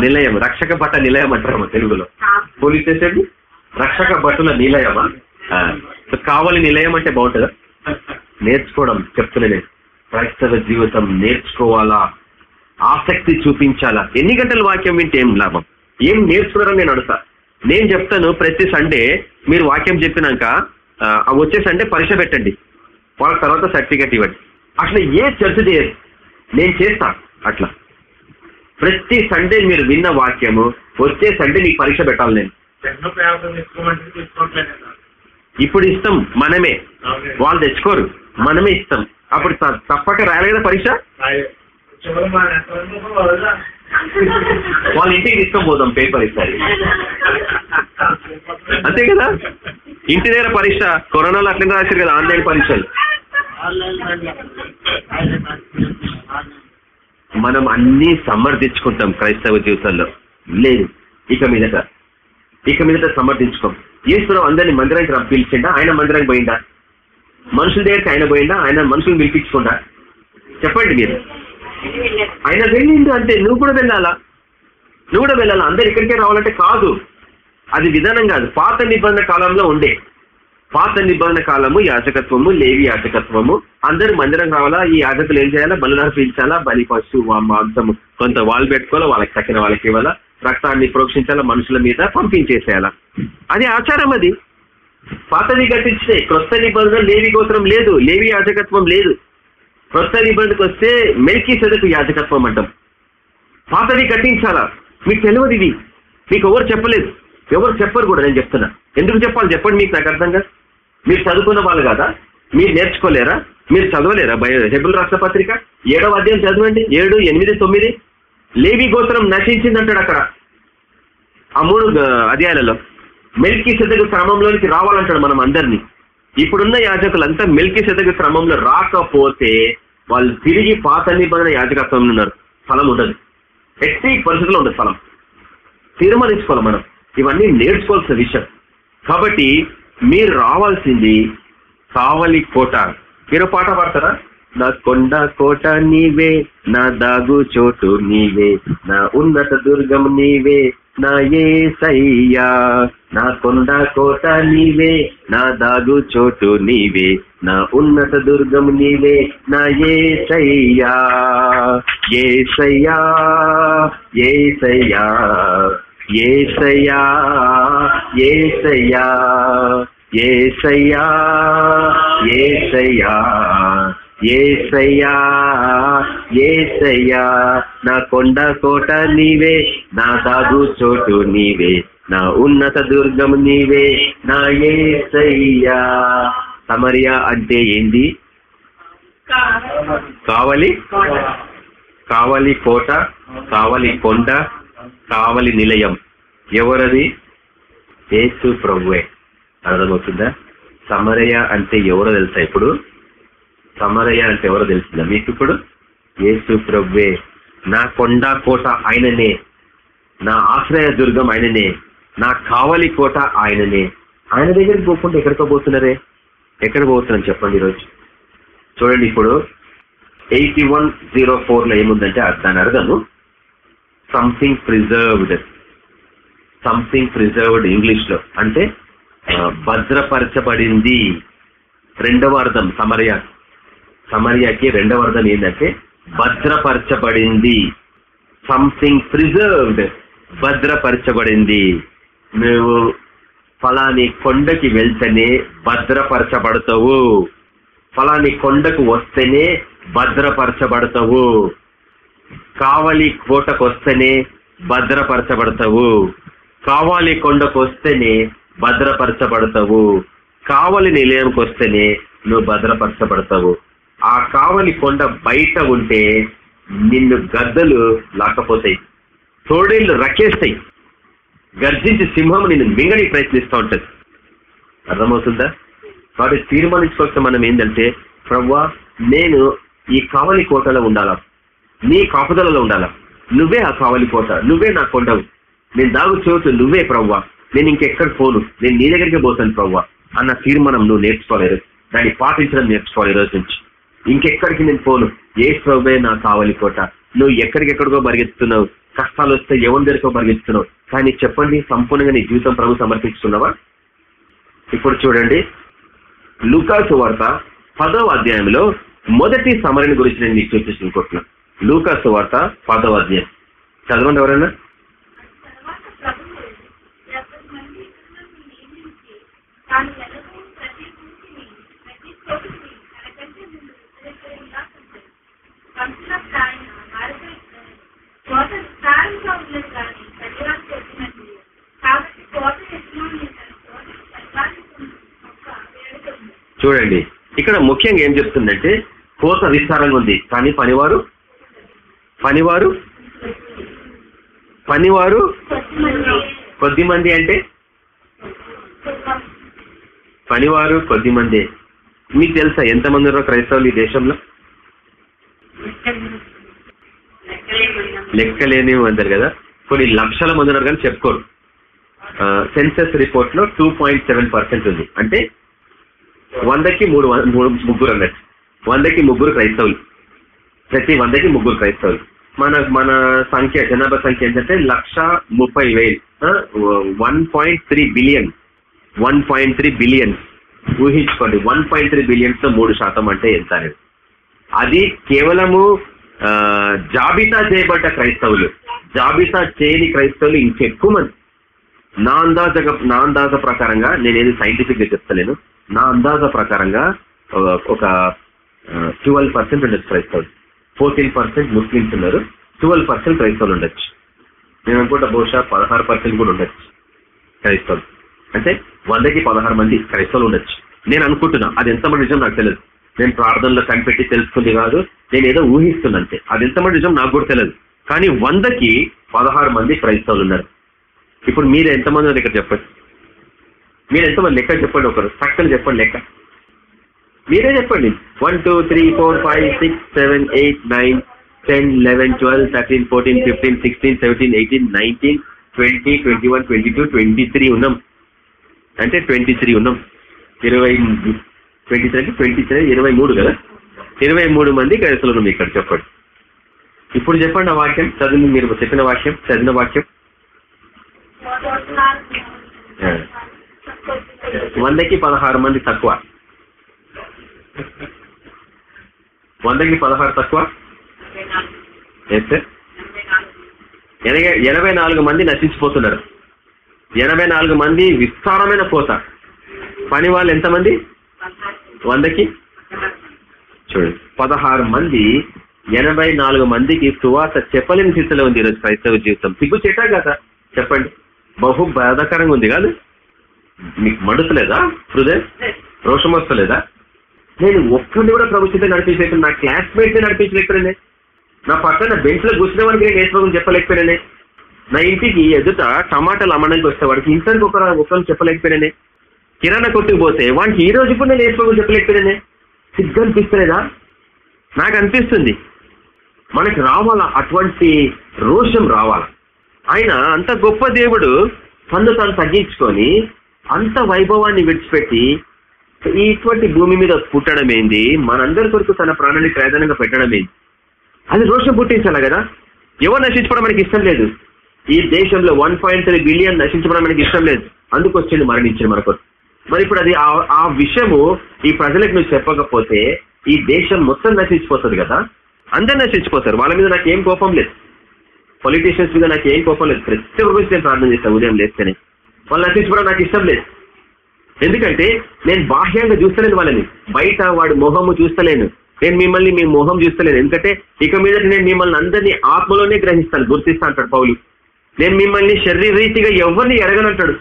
నిలయం రక్షక భట నిలయం అంటారమ్మా తెలుగులో. పోలీస్ స్టేషన్ రక్షక భటుల నిలయమా? కావాలి నిలయం అంటే బాగుంటుందా? నేర్చుకోవడం చెప్తున్నా నేను. క్రైస్తవ జీవితం నేర్చుకోవాలా? ఆసక్తి చూపించాలా? ఎన్ని గంటల వాక్యం వింటే ఏం లాభం? ఏం నేర్చుకున్నారని నేను అడుగుతా. నేను చెప్తాను ప్రతి సండే మీరు వాక్యం చెప్పినాక వచ్చే సండే పరీక్ష పెట్టండి. వాళ్ళ తర్వాత సర్టిఫికేట్ ఇవ్వండి. అట్లా ఏ చర్చ చేయరు. నేను చేస్తా అట్లా. ప్రతి సండే మీరు విన్న వాక్యము వచ్చే సండే మీకు పరీక్ష పెట్టాలి నేను. ఇప్పుడు ఇస్తాం మనమే. వాళ్ళు తెచ్చుకోరు. మనమే ఇస్తాం అప్పుడు తప్పక రాయాలి కదా పరీక్ష? వాళ్ళ ఇంటికి తీసుకొని పోదాం పేపర్ ఇస్తారు. అంతే కదా? ఇంటి దగ్గర పరీక్ష కరోనాలో అట్లనే రాశారు కదా ఆన్లైన్ పరీక్షలు. మనం అన్ని సమర్థించుకుంటాం క్రైస్తవ జీవితంలో. లేదు ఇక మీదట. ఇక మీదట సమర్థించుకోం. ఈశ్వరం అందరినీ మందిరానికి రా- పిలిచిండా ఆయన మందిరానికి పోయిందా మనుషుల దగ్గరికి ఆయన పోయిందా ఆయన మనుషులు పిలిపించుకుంటా చెప్పండి మీరు. ఆయన వెళ్ళిండు అంటే నువ్వు కూడా వెళ్ళాలా? నువ్వు కూడా వెళ్ళాలా? అందరు ఇక్కడికే రావాలంటే కాదు. అది విధానం కాదు. పాత నిబంధన కాలంలో ఉండే. పాత నిబంధన కాలము యాజకత్వము లేవి యాజకత్వము. అందరు మందిరం రావాలా ఈ యాజకులు ఏం చేయాలా? బలులు అర్పించాలా బలి పశు మాంసము. కొంత వాళ్ళు పెట్టుకోవాలా? వాళ్ళకి తక్కిన వాళ్ళకి ఇవ్వాలా? రక్తాన్ని ప్రోక్షించాలా? మనుషుల మీద పంపించేసేయాలా? అది ఆచారం అది. పాతది గట్టించినాయి క్రొత్త నిబంధన లేవి గోత్రం లేదు. లేవి యాజకత్వం లేదు. క్రొత్త నిబంధనకు వస్తే మెల్కీ సెదకు యాజకత్వం అంటాం పాతది కట్టించాలా? మీకు తెలియదు ఇది మీకు ఎవరు చెప్పలేదు? ఎవరు చెప్పరు కూడా నేను చెప్తున్నా. ఎందుకు చెప్పాలి? చెప్పండి మీకు నాకు అర్థంగా మీరు చదువుకున్న వాళ్ళు కదా? మీరు నేర్చుకోలేరా? మీరు చదవలేరా? బయ హెబుల్ రాష్ట్ర పత్రిక ఏడవ అధ్యాయం చదవండి. ఏడు ఎనిమిది తొమ్మిది. లేవి గోత్రం నశించిందంటాడు అక్కడ. ఆ మూడు అధ్యాయాలలో. మెల్కీ సెదకు క్రమంలోనికి రావాలంటాడు మనం అందరినీ. ఇప్పుడున్న యాజకులంతా మెల్కి సెదకు క్రమంలో రాకపోతే వాళ్ళు తిరిగి పాత నిబంధన యాజకత్వంలో ఉన్నారు. ఫలం ఉండదు. ఎట్టి పరిస్థితుల్లో ఉండదు ఫలం తీర్మానించుకోవాలి మనం. ఇవన్నీ నేర్చుకోవాల్సిన విషయం. కాబట్టి మీరు రావాల్సింది కావలి కోట. మీరు పాట పాడతారా? నా కొండ కోట నీవే నా దాగు చోటు నీవే నా ఉన్నత దుర్గం నీవే నా ఏ సయ్యా నా కొండ కోట నీవే నా దాగు చోటు నీవే నా ఉన్నత దుర్గం నీవే నా ఏ సయ్యా ఏ సయ్యా ఏ సయ్యా ఏసయ్యా ఏసయ్యా ఏసయ్యా ఏసయ్యా. ఏసయ్యా ఏసయ్యా నా కొండ కోట నీవే నా దాగు చోటు నీవే నా ఉన్నత దుర్గం నీవే నా ఏసయ్యా. సమరియా అంటే ఏంది? కావలి? కావలి కోట కావలి కొండ కావలి నిలయం. ఎవరది? ఏసు ప్రభువే. అర్థమవుతుందా? సమరయ అంటే ఎవరో తెలుసా ఇప్పుడు? సమరయ్య అంటే ఎవరో తెలుస్తుందా మీకు ఇప్పుడు? యేసు ప్రవ్వే నా కొండ కోట ఆయననే. నా ఆశ్రయ దుర్గం ఆయననే. నా కావలి కోట ఆయననే. ఆయన దగ్గరికి పోకుండా ఎక్కడికో పోతున్నారే? ఎక్కడ పోతున్నాను చెప్పండి ఈరోజు. చూడండి ఇప్పుడు ఎయిటీ వన్ జీరో ఫోర్లో ఏముందంటే దాని అర్థము సంథింగ్ ప్రిజర్వ్డ్ సంథింగ్ ప్రిజర్వ్డ్ ఇంగ్లీష్లో. అంటే భద్రపరచబడింది. రెండవ అర్థం సమరయ సమర్యాకి రెండవ అర్థం ఏంటంటే భద్రపరచబడింది. Something preserved భద్రపరచబడింది. నువ్వు ఫలాని కొండకి వెళ్తేనే భద్రపరచబడతావు. ఫలాని కొండకు వస్తేనే భద్రపరచబడతావు. కావలి కోటకు వస్తేనే భద్రపరచబడతావు. కావాలి కొండకు వస్తేనే భద్రపరచబడతావు. కావలి నిలయంకి వస్తేనే నువ్వు భద్రపరచబడతావు. ఆ కావలి కొండ బయట ఉంటే నిన్ను గద్దలు లాకపోతాయి తోడేళ్ళు రకేస్తాయి. గర్జించి సింహం నిన్ను మింగని ప్రయత్నిస్తూ ఉంటుంది. అర్థమవుతుందా? కాబట్టి తీర్మానించుకోవచ్చు మనం ఏంటంటే ప్రవ్వా నేను ఈ కావలి కోటలో ఉండాలా? నీ కాపుదలలో ఉండాలా? నువ్వే ఆ కావలి కోట నువ్వే నా కొండవు. నేను దాగు చోటు నువ్వే ప్రవ్వా. నేను ఇంకెక్కడ పోను? నేను నీ దగ్గరికి పోతాను ప్రవ్వా అన్న తీర్మానం నువ్వు నేర్చుకోవాలి దాన్ని పాటించడం నేర్చుకోవాలి ఈ రోజు నుంచి. ఇంకెక్కడికి నేను పోను? ఏ ప్రభువే నా కావాలి కోట నువ్వు ఎక్కడికెక్కడికో పరిగెత్తున్నావు కష్టాలు వస్తే ఎవరి దగ్గరకో పరిగెత్తున్నావు కానీ చెప్పండి సంపూర్ణంగా నీ జీవితం ప్రభు సమర్పిస్తున్నావా ఇప్పుడు చూడండి. లూకాసు వార్త పదవ అధ్యాయంలో మొదటి సమరణ గురించి నేను మీకు చూపించుకుంటున్నాను లూకాసు వార్త పదవ అధ్యాయం. చదవండి ఎవరైనా? తాను చూడండి ఇక్కడ ముఖ్యంగా ఏం చెప్తుందంటే కోత విస్తారంగా ఉంది. కానీ పనివారు? పనివారు? పనివారు? కొద్ది మంది అంటే? పనివారు కొద్ది మంది. మీకు తెలుసా ఎంతమంది ఉన్నారు క్రైస్తవులు ఈ దేశంలో? లెక్కలేని అంటారు కదా. కొన్ని లక్షల మంది ఉన్నారు కానీ చెప్పుకోరు. సెన్సస్ రిపోర్ట్లో టూ పాయింట్ సెవెన్ పర్సెంట్ ఉంది. అంటే వందకి మూడు మూడు ముగ్గురు అన్నట్టు. వందకి ముగ్గురు క్రైస్తవులు. ప్రతి వందకి ముగ్గురు క్రైస్తవులు. మన మన సంఖ్య జనాభా సంఖ్య ఏంటంటే లక్ష ముప్పై వేలు. One point three billion. One point three billion. ఊహించుకోండి. వన్ పాయింట్ త్రీ బిలియన్స్లో మూడు శాతం అంటే ఎంత అనేది. అది కేవలము జాబితా చేయబడ్డ క్రైస్తవులు. జాబితా చేయని క్రైస్తవులు ఇంకెక్కువ మంది. నా అందాజ నా అందాజ ప్రకారంగా నేనేది సైంటిఫిక్గా చెప్తలేను. నా అందాజ ప్రకారంగా ఒక ట్వెల్వ్ పర్సెంట్ ఉండొచ్చు క్రైస్తవులు. ఫోర్టీన్ పర్సెంట్ ముస్లిమ్స్ ఉన్నారు. ట్వెల్వ్ పర్సెంట్ క్రైస్తవులు ఉండొచ్చు. నేను అనుకుంటా బహుశా పదహారు పర్సెంట్ కూడా ఉండొచ్చు క్రైస్తవులు. అంటే వందకి పదహారు మంది క్రైస్తవులు ఉండొచ్చు. నేను అనుకుంటున్నా. అది ఎంతమంది నిజం నాకు తెలియదు. నేను ప్రార్థనలో కనిపెట్టి తెలుసుకుంది కాదు నేను ఏదో ఊహిస్తున్నంతే. అది ఎంతమంది నిజం నాకు కూడా తెలియదు. కానీ వందకి పదహారు మంది క్రైస్తవులు ఉన్నారు. ఇప్పుడు మీరు ఎంతమంది ఇక్కడ చెప్పండి. మీరు ఎంతమంది లెక్క చెప్పండి ఒకరు చక్కని చెప్పండి లెక్క. మీరే చెప్పండి. One two three four five six seven eight nine ten eleven twelve thirteen fourteen fifteen sixteen seventeen eighteen nineteen twenty twenty one twenty two twenty three ఉన్నాం అంటే ట్వంటీ త్రీ ఉన్నాం ఇరవై ట్వంటీ త్రీ అంటే ట్వంటీ త్రీ ఇరవై మూడు కదా? ఇరవై మూడు మంది క్రైస్తవులు మీ ఇక్కడ చెప్పండి. ఇప్పుడు చెప్పండి ఆ వాక్యం చదివి మీరు చెప్పిన వాక్యం చదివిన వాక్యం. వందకి పదహారు మంది తక్కువ. వందకి పదహారు తక్కువ? ఎనభై ఎనభై నాలుగు మంది నశించిపోతున్నారు. ఎనభై నాలుగు మంది విస్తారమైన పోత పని వాళ్ళు ఎంతమంది? వందకి? చూడండి పదహారు మంది ఎనభై నాలుగు మందికి సువార్త చెప్పలేని స్థితిలో ఉంది ఈరోజు క్రైస్తవ జీవితం. సిగ్గు చెట్టా కదా? చెప్పండి. బహు బాధాకరంగా ఉంది కాదు? మీకు మడుతలేదా హృదయం? రోషం వస్తలేదా? నేను ఒక్కరిని కూడా ప్రభుత్వం నడిపించలేక నా క్లాస్మేట్ నడిపించలేకపోయినే నా పక్కన బెంచ్లో కూర్చునే వాడికి నేను నేర్చుకోవడం చెప్పలేకపోయినానే. నా ఇంటికి ఎదుట టమాటాలు అమ్మడానికి వస్తే వాడికి ఇంటికి ఒకరు ఒకరు చెప్పలేకపోయినానే. కిరాణా కొట్టుకు పోతే వాడికి ఈ రోజు కూడా నేను నేర్చుకోవడం చెప్పలేకపోయినా సిగ్గు అనిపిస్తలేదా? నాకు అనిపిస్తుంది. మనకి రావాలా? అటువంటి రోషం రావాలా? ఆయన అంత గొప్ప దేవుడు తను తను తగ్గించుకొని అంత వైభవాన్ని విడిచిపెట్టి ఇటువంటి భూమి మీద పుట్టడం ఏంది? మనందరి కొరకు తన ప్రాణాన్ని ప్రయోజనంగా పెట్టడం ఏంది? అది రోషం పుట్టించాలి కదా? ఎవరు నశించుకోవడం మనకి ఇష్టం లేదు. ఈ దేశంలో వన్ పాయింట్ త్రీ బిలియన్ నశించుకోవడం మనకి ఇష్టం లేదు. అందుకు వచ్చింది మరణించింది మనకు మరి ఇప్పుడు అది ఆ- ఆ విషయము ఈ ప్రజలకు నువ్వు చెప్పకపోతే ఈ దేశం మొత్తం నశించిపోతుంది కదా? అందరు నశించిపోతారు. వాళ్ళ మీద నాకు ఏం కోపం లేదు. పొలిటీషియన్స్ మీద నాకు ఏం కోపం లేదు. ప్రతి ఒక్క గురించి నేను ప్రార్థన చేస్తాను ఉదయం లేస్తేనే. వాళ్ళు నశించుకోవడం నాకు ఇష్టం లేదు. ఎందుకంటే నేను బాహ్యంగా చూస్తలేను వాళ్ళని. బయట వాడి మొహము చూస్తలేను. నేను మిమ్మల్ని మీ మొహం చూస్తలేను. ఎందుకంటే ఇక మీద నేను మిమ్మల్ని అందరినీ ఆత్మలోనే గ్రహిస్తాను. గుర్తిస్తా అంటాడు పౌలు. నేను మిమ్మల్ని శరీరీతిగా ఎవరిని ఎరగనంటాడు?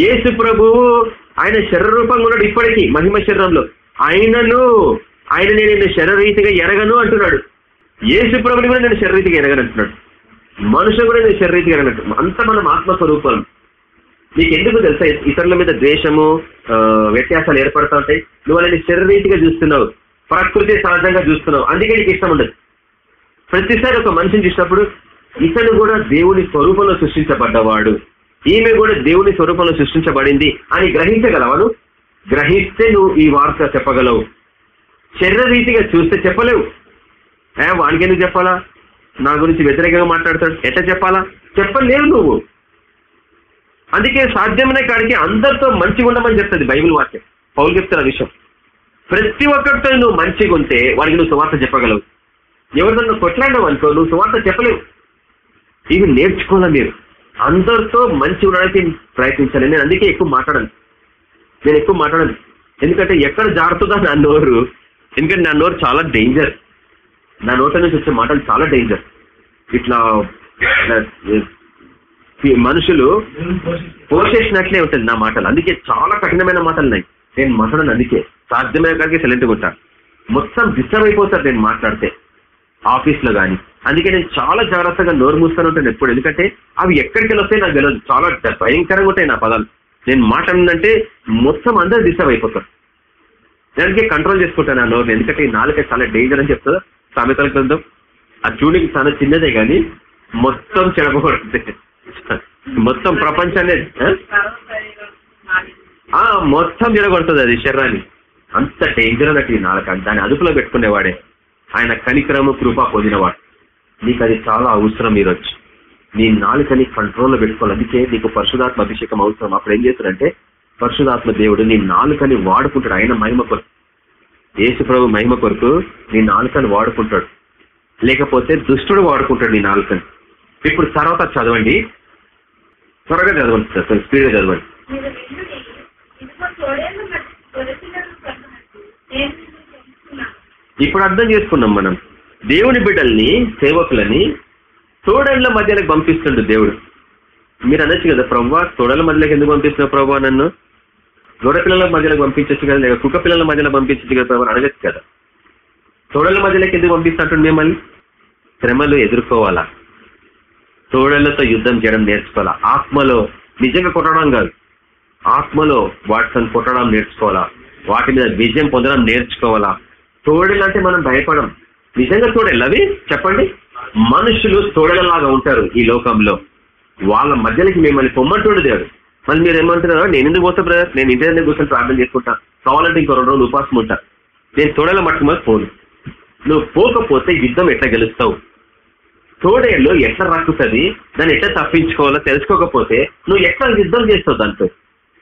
యేసు ప్రభువు ఆయన శరీర రూపంగా ఉన్నాడు ఇప్పటికీ మహిమ శరీరంలో. ఆయనను ఆయన నేను శరీరీతిగా ఎరగను అంటున్నాడు. యేసు ప్రభుని కూడా నేను శరీరీతిగా ఎరగనంటున్నాడు మనుషులు కూడా నేను శరీరీతిగా ఎరగనట్టు అంత మనం ఆత్మస్వరూపం నీకు ఎందుకు తెలుసా? ఇతరుల మీద ద్వేషము వ్యత్యాసాలు ఏర్పడుతూ ఉంటాయి. నువ్వు వాళ్ళని శరీరీతిగా చూస్తున్నావు. ప్రకృతి సహజంగా చూస్తున్నావు. అందుకే నీకు ఇష్టం ఉండదు. ప్రతిసారి ఒక మనిషిని చూసినప్పుడు ఇతను కూడా దేవుని స్వరూపంలో సృష్టించబడ్డవాడు. ఈమె కూడా దేవుని స్వరూపంలో సృష్టించబడింది అని గ్రహించగలవను? గ్రహిస్తే నువ్వు ఈ వార్త చెప్పగలవు. శరీరరీతిగా చూస్తే చెప్పలేవు. ఏ వానికి ఎందుకు చెప్పాలా? నా గురించి వ్యతిరేకంగా మాట్లాడతాడు. ఎట్లా చెప్పాలా? చెప్పలేవు నువ్వు. అందుకే సాధ్యమైన కాడికి అందరితో మంచిగా ఉండమని చెప్తుంది బైబిల్ వాక్యం. పౌలు చెప్తున్న విషయం. ప్రతి ఒక్కరితో నువ్వు మంచిగా ఉంటే వాడికి నువ్వు సువార్త చెప్పగలవు. ఎవరిదన్నా కొట్లాడవు అనుకో నువ్వు సువార్త చెప్పలేవు. ఇవి నేర్చుకోవాలా మీరు? అందరితో మంచి ఉండడానికి ప్రయత్నించాలి. నేను అందుకే ఎక్కువ మాట్లాడను. నేను ఎక్కువ మాట్లాడను. ఎందుకంటే ఎక్కడ జాగ్రత్తగా నా నోరు ఎందుకంటే నా నోరు చాలా డేంజర్ నా నోట నుంచి వచ్చే మాటలు చాలా డేంజర్ ఇట్లా ఈ మనుషులు పోషేసినట్లే ఉంటుంది నా మాటలు. అందుకే చాలా కఠినమైన మాటలు ఉన్నాయి. నేను మాట్లాడను అందుకే. సాధ్యమైన కాడికి సైలెంట్గా ఉంటా మొత్తం డిస్టర్బ్ అయిపోతారు నేను మాట్లాడితే. ఆఫీస్లో కానీ అందుకే నేను చాలా జాగ్రత్తగా నోరు మూస్తాను ఉంటాను ఎప్పుడు. ఎందుకంటే అవి ఎక్కడికి వెళ్ళి వస్తాయి నాకు తెలియదు చాలా భయంకరంగా ఉంటాయి నా పదాలు. నేను మాట మాట్లాడిందంటే మొత్తం అందరు డిస్టర్బ్ అయిపోతారు. దానికి కంట్రోల్ చేసుకుంటాను ఆ నోరుని. ఎందుకంటే ఈ నాలుక చాలా డేంజర్ అని చెప్తుందా? సామెతల గ్రంథం. ఆ చూడకి చాలా చిన్నదే కానీ మొత్తం చెడగొడుతుంది మొత్తం ప్రపంచాన్ని ఆ? మొత్తం చెడగొడుతుంది అది శరీరాన్ని. అంత డేంజర్ అన్నట్టు నాలుక. దాన్ని అదుపులో పెట్టుకునేవాడే. ఆయన కనికరము కృప పొందినవాడు. నీకు అది చాలా అవసరం ఈరోజు. నీ నాలుకని కంట్రోల్లో పెట్టుకోవాలి. అందుకే నీకు పరిశుధాత్మ అభిషేకం అవసరం. అప్పుడు ఏం చేస్తారంటే పరిశుధాత్మ దేవుడు నీ నాలుకని వాడుకుంటాడు. ఆయన మహిమ కొరకు. యేసుప్రభు మహిమ కొరకు నీ నాలుకని వాడుకుంటాడు. లేకపోతే దుష్టుడు వాడుకుంటాడు నీ నాలుకని. ఇప్పుడు తర్వాత చదవండి. త్వరగా చదవండి సార్. స్పీడ్గా చదవండి. ఇప్పుడు అర్థం చేసుకున్నాం మనం. దేవుని బిడ్డల్ని సేవకులని తోడళ్ళ మధ్యలోకి పంపిస్తుండు దేవుడు. మీరు అనొచ్చు కదా ప్రవ్వా తోడల మధ్యలోకి ఎందుకు పంపిస్తున్నావు ప్రవ్వా నన్ను? గొర్రె పిల్లల మధ్యలోకి పంపించచ్చు కదా లేక కుక్క పిల్లల మధ్యలో పంపించచ్చు కదా ప్రభు అడగచ్చు కదా. తోడల మధ్యలోకి ఎందుకు పంపిస్తుంటుంది మిమ్మల్ని? శ్రమలు ఎదుర్కోవాలా? తోడళ్ళతో యుద్ధం చేయడం నేర్చుకోవాలా? ఆత్మలో నిజంగా కొట్టడం కాదు. ఆత్మలో వాటిని కొట్టడం నేర్చుకోవాలా? వాటి మీద విజయం పొందడం నేర్చుకోవాలా? తోడేళ్ళు అంటే మనం భయపడం. నిజంగా తోడేళ్ళు అవి? చెప్పండి. మనుషులు తోడలలాగా ఉంటారు ఈ లోకంలో. వాళ్ళ మధ్యలోకి మిమ్మల్ని పొమ్మంటుండే దేవుడు. మళ్ళీ మీరు ఏమంటున్నారో నేను ఎందుకు పోతా బ్రదర్ నేను ఇంటి దగ్గర కూర్చొని ప్రార్థన చేసుకుంటా. కావాలంటే ఇంకో రెండు రోజులు ఉపాసం ఉంటా. నేను తోడల మట్టుకు మీద పోను. నువ్వు పోకపోతే యుద్ధం ఎట్లా గెలుస్తావు? తోడేళ్ళు ఎట్లా రక్కుతుంది? దాన్ని ఎట్లా తప్పించుకోవాలో తెలుసుకోకపోతే నువ్వు ఎట్లా యుద్ధం చేస్తావు దాంతో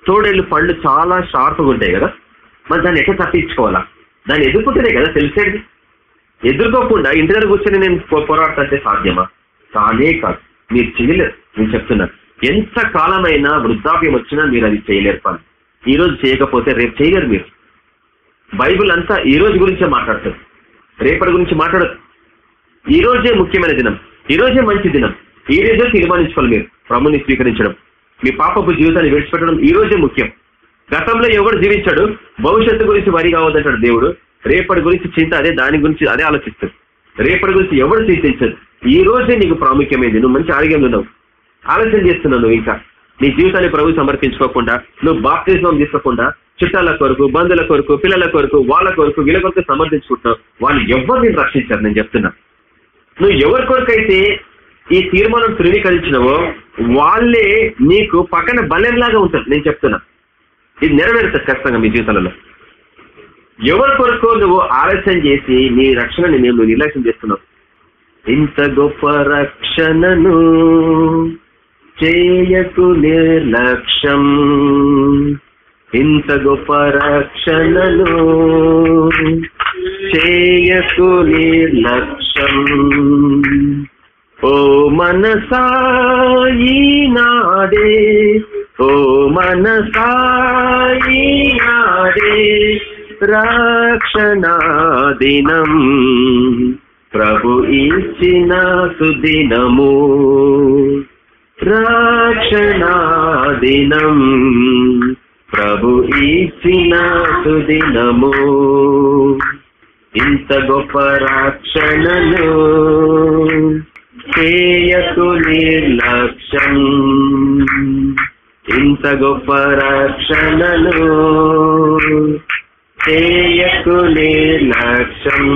తోడేళ్ళు పళ్ళు చాలా షార్ప్గా ఉంటాయి కదా? మరి దాన్ని ఎట్లా తప్పించుకోవాలా? దాన్ని ఎదుర్కొంటేనే కదా తెలిసేది ఎదుర్కోకుండా ఇంటి దగ్గర కూర్చొని నేను పో- పోరాడుతుంటే సాధ్యమా? కానే కాదు. మీరు చేయలేరు. నేను చెప్తున్నాను ఎంత కాలమైనా వృద్ధాప్యం వచ్చినా మీరు అది చేయలేరు పని. ఈ రోజు చేయకపోతే రేపు చేయలేరు మీరు. బైబిల్ అంతా ఈ రోజు గురించే మాట్లాడుతుంది. రేపటి గురించి మాట్లాడదు. ఈ రోజే ముఖ్యమైన దినం. ఈ రోజే మంచి దినం. ఈ రోజే తీర్మానించుకోవాలి మీరు. ప్రభుని స్వీకరించడం. మీ పాపపు జీవితాన్ని విడిచిపెట్టడం ఈ రోజే ముఖ్యం. గతంలో ఎవడు జీవించాడు? భవిష్యత్తు గురించి వరి కావద్దంటాడు దేవుడు. రేపటి గురించి చింత అదే దాని గురించి అదే ఆలోచిస్తాడు. రేపటి గురించి ఎవడు చింతించదు ఈ రోజే నీకు ప్రాముఖ్యమైంది. నువ్వు మంచి ఆరోగ్యంలో ఉన్నావు. ఆలోచన చేస్తున్నావు నువ్వు ఇంకా. నీ జీవితాన్ని ప్రభు సమర్పించుకోకుండా నువ్వు బాప్తిజం తీసుకోకుండా చుట్టాల కొరకు బంధువుల కొరకు పిల్లల కొరకు వాళ్ళ కొరకు వీళ్ళ కొరకు సమర్థించుకుంటున్నావు. వాళ్ళు ఎవరు నేను రక్షించారు? నేను చెప్తున్నా. నువ్వు ఎవరి కొరకైతే ఈ తీర్మానం ధృవీకరించినవో వాళ్ళే నీకు పక్కన బలెంలాగా ఉంటారు. నేను చెప్తున్నా. ఇది నెరవేరుతుంది ఖచ్చితంగా మీ జీవితాలలో ఎవరి కొరకు నువ్వు ఆలస్యం చేసి నీ రక్షణని నేను నిర్లక్ష్యం చేస్తున్నావు? ఇంత గొప్ప రక్షణను చేయకు నిర్లక్ష్యం. ఇంత గొప్ప రక్షణను చేయకు నిర్లక్ష్యం. ఓ మనసాయి నాడే ఓ మనసాయి నాడే రక్షణా దినం ప్రభు ఇచ్చిన సుదినము రక్షణా దినం ప్రభు ఇచ్చిన సుదినము ఇంత గొప్ప రక్షణను చేయకు నిర్లక్ష్యం. ఇంత గొప్ప రక్షణను చేయకు నిర్లక్ష్యం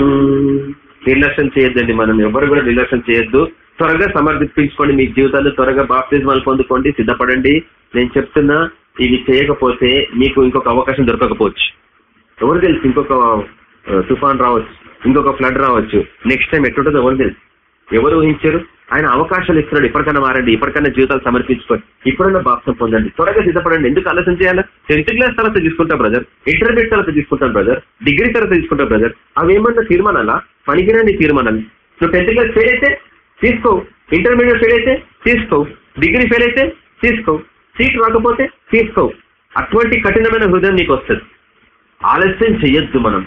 నిర్లక్ష్యం చేయొద్దండి మనం ఎవరు కూడా నిర్లక్ష్యం చేయొద్దు. త్వరగా సమర్పించుకోండి మీ జీవితాలు త్వరగా బాప్తిజమాలు పొందుకోండి సిద్ధపడండి. నేను చెప్తున్నా ఇది చేయకపోతే మీకు ఇంకొక అవకాశం దొరకకపోవచ్చు. ఎవరు తెలుసు ఇంకొక తుఫాన్ రావచ్చు ఇంకొక ఫ్లడ్ రావచ్చు. నెక్స్ట్ టైం ఎట్టుంటుందో ఎవరు తెలుసు? ఎవరు ఊహించారు? ఆయన అవకాశాలు ఇస్తున్నాడు ఇప్పటికన్నా మారండి ఇప్పటికన్నా జీవితాలు సమర్పించుకోండి ఇప్పుడన్నా బాప్సం పొందండి. త్వరగా సిద్ధపడండి. ఎందుకు ఆలోచన చేయాలి? టెన్త్ క్లాస్ తర్వాత తీసుకుంటాం బ్రదర్ ఇంటర్మీడియట్ తర్వాత తీసుకుంటాం బ్రదర్ డిగ్రీ తర్వాత తీసుకుంటాం బ్రదర్ అవేమన్నా తీర్మానాలా? పనికిరాని తీర్మానాలు. నువ్వు టెన్త్ క్లాస్ ఫెయిల్ అయితే తీసుకో. ఇంటర్మీడియట్ ఫెయిల్ అయితే తీసుకో. డిగ్రీ ఫెయిల్ అయితే తీసుకో. సీట్ రాకపోతే తీసుకో. అటువంటి కఠినమైన హృదయం నీకు వస్తుంది. ఆలస్యం చెయ్యొద్దు మనం.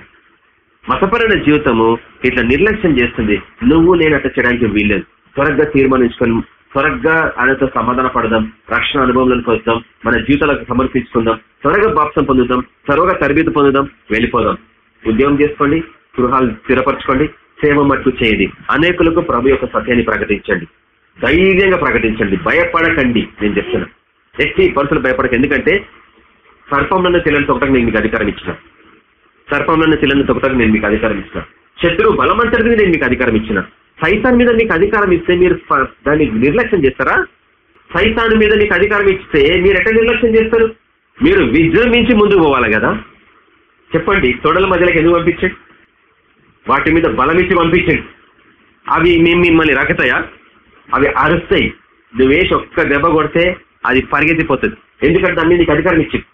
మతపరమైన జీవితము ఇట్లా నిర్లక్ష్యం చేస్తుంది. నువ్వు నేను అట్లా చేయడానికి వీల్లేదు. త్వరగా తీర్మానించుకొని త్వరగా ఆయనతో సమాధాన పడదాం రక్షణ అనుభవంలోకి వద్దాం మన జీవితాలకు సమర్పించుకుందాం త్వరగా బాప్సం పొందుదాం త్వరగా తరబేతి పొందుదాం వెళ్ళిపోదాం. ఉద్యోగం చేసుకోండి గృహాలు స్థిరపరచుకోండి సేవ మట్టు చేయండి. అనేకులకు ప్రభు యొక్క సత్యాన్ని ప్రకటించండి. ధైర్యంగా ప్రకటించండి. భయపడకండి. నేను చెప్తున్నా. ఎట్టి పరుసలు భయపడక ఎందుకంటే సర్పంలో తెలియని తొక్కటకు నేను మీకు అధికారం ఇచ్చిన. సర్పంలో తెలియని తొక్కటకు నేను మీకు అధికారం ఇచ్చిన. శత్రువు బలమంతటికి నేను మీకు అధికారం ఇచ్చిన. సైతాన్ మీద మీకు అధికారం ఇస్తే మీరు దాన్ని నిర్లక్ష్యం చేస్తారా? సైతాన్ మీద మీకు అధికారం ఇస్తే మీరు ఎక్కడ నిర్లక్ష్యం చేస్తారు? మీరు విజృంభించి ముందుకు పోవాలి కదా. చెప్పండి తొడల మధ్యలోకి ఎందుకు పంపించండి? వాటి మీద బలం ఇచ్చి పంపించండి. అవి మేము మిమ్మల్ని రకతాయా అవి అరుస్తాయి. నువ్వు వేసి ఒక్క దెబ్బ కొడితే అది పరిగెత్తిపోతుంది. ఎందుకంటే దాని మీద నీకు అధికారం ఇచ్చింది.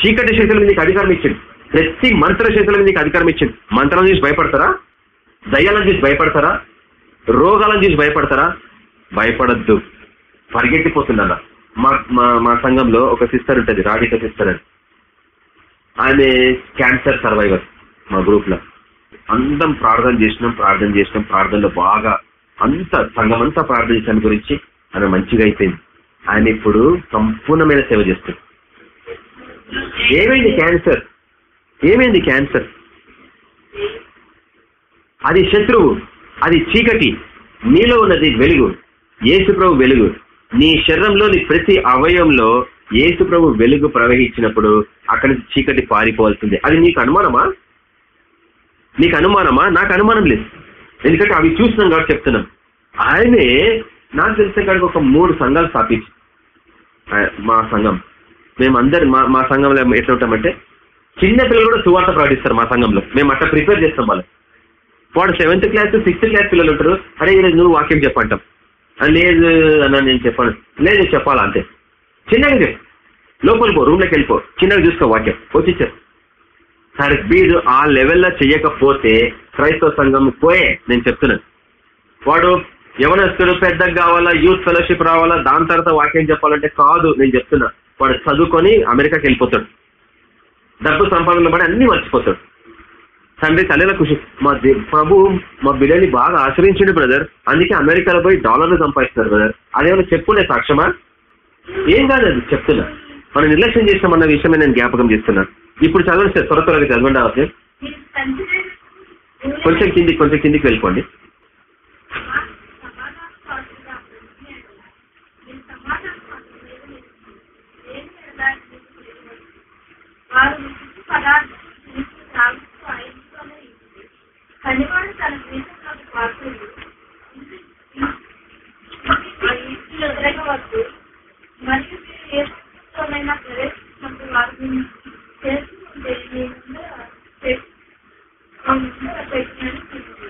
చీకటి శక్తుల మీద నీకు అధికారం ఇచ్చింది. ప్రతి మంత్ర శక్తుల మీద నీకు అధికారం ఇచ్చింది. మంత్రం చూసి భయపడతారా? దయ్యాలను చూసి భయపడతారా? రోగాలను చూసి భయపడతారా? భయపడద్దు. పరిగెట్టిపోతుందన్న మా మా సంఘంలో ఒక సిస్టర్ ఉంటుంది రాధిక సిస్టర్ అని. ఆమె క్యాన్సర్ సర్వైవర్ మా గ్రూప్లో అందరం ప్రార్థన చేసినాం ప్రార్థన చేసినాం ప్రార్థనలో బాగా అంత సంఘం అంతా ప్రార్థన చేసిన గురించి ఆమె మంచిగా అయిపోయింది. ఆయన ఇప్పుడు సంపూర్ణమైన సేవ చేస్తుంది. ఏమైంది క్యాన్సర్? ఏమైంది క్యాన్సర్? అది శత్రువు అది చీకటి నీలో ఉన్నది వెలుగు ఏసుప్రభు వెలుగు. నీ శరీరంలోని ప్రతి అవయంలో ఏసుప్రభు వెలుగు ప్రవహించినప్పుడు అక్కడి నుంచి చీకటి పారిపోవాల్సిందే. అది నీకు అనుమానమా? నీకు అనుమానమా? నాకు అనుమానం లేదు. ఎందుకంటే అవి చూసినాం కాబట్టి చెప్తున్నాం. ఆయనే నాకు తెలిసిన కాడికి ఒక మూడు సంఘాలు స్థాపించి మా సంఘం. మేమందరు మా మా సంఘంలో ఎట్లా ఉంటామంటే చిన్న పిల్లలు కూడా సువార్త ప్రకటిస్తారు మా సంఘంలో. మేము అట్లా ప్రిపేర్ చేస్తాం వాళ్ళు వాడు సెవెంత్ క్లాస్ సిక్స్త్ క్లాస్ పిల్లలు ఉంటారు. అరే ఈరోజు నువ్వు వాక్యం చెప్పంటాం లేదు అన్న నేను చెప్పాను. లేదు చెప్పాలా అంతే చిన్నగా చెప్పు. పో రూమ్లోకి వెళ్ళిపో. చిన్నగా చూసుకో వాక్యం. వచ్చి సరే మీరు ఆ లెవెల్లో చెయ్యకపోతే క్రైస్తవ సంఘం పోయే. నేను చెప్తున్నాను. వాడు యవనస్తుడు పెద్దగా కావాలా యూత్ ఫెలోషిప్ రావాలా దాని తర్వాత వాక్యం చెప్పాలంటే కాదు. నేను చెప్తున్నా. వాడు చదువుకొని అమెరికాకి వెళ్ళిపోతాడు. డబ్బు సంపాదనలో పడి అన్ని మర్చిపోతాడు. తండ్రి తల్లిల ఖుషి. మా ప్రభు మా బిడ్డని బాగా ఆశ్రయించండి బ్రదర్. అందుకే అమెరికాలో పోయి డాలర్లు సంపాదిస్తున్నారు బ్రదర్. అదేమైనా చెప్పుకునే సాక్ష్యమా? ఏం కాదు అది చెప్తున్నా. మనం నిర్లక్ష్యం చేస్తామన్న విషయమే నేను జ్ఞాపకం చేస్తున్నా. ఇప్పుడు చదవండి సార్ త్వర త్వరగా చదవండి అవసరం కొంచెం కిందికి కొంచెం కిందికి వెళ్ళిపోండి సమాధానపరుచుగా ప్రశ్నలు. మీరు సమాధానపరుచుగా ఏమి ఎలాంటి తెలియదు. వారు విసుగు పదార్థం తీసుకు తాగుతూ ఆయనతోనే ఉంది. కనివాడు తన దేశంలోకి పాత్రుడు ఇంటిలో తిరగవద్దు మరియు మీరు ఏ సంస్థలోనైనా ప్రవేశించినప్పుడు వారిని చేసుకుంటే మీ ముందర పెట్- మీ ముందర పెట్టినని చెప్పు.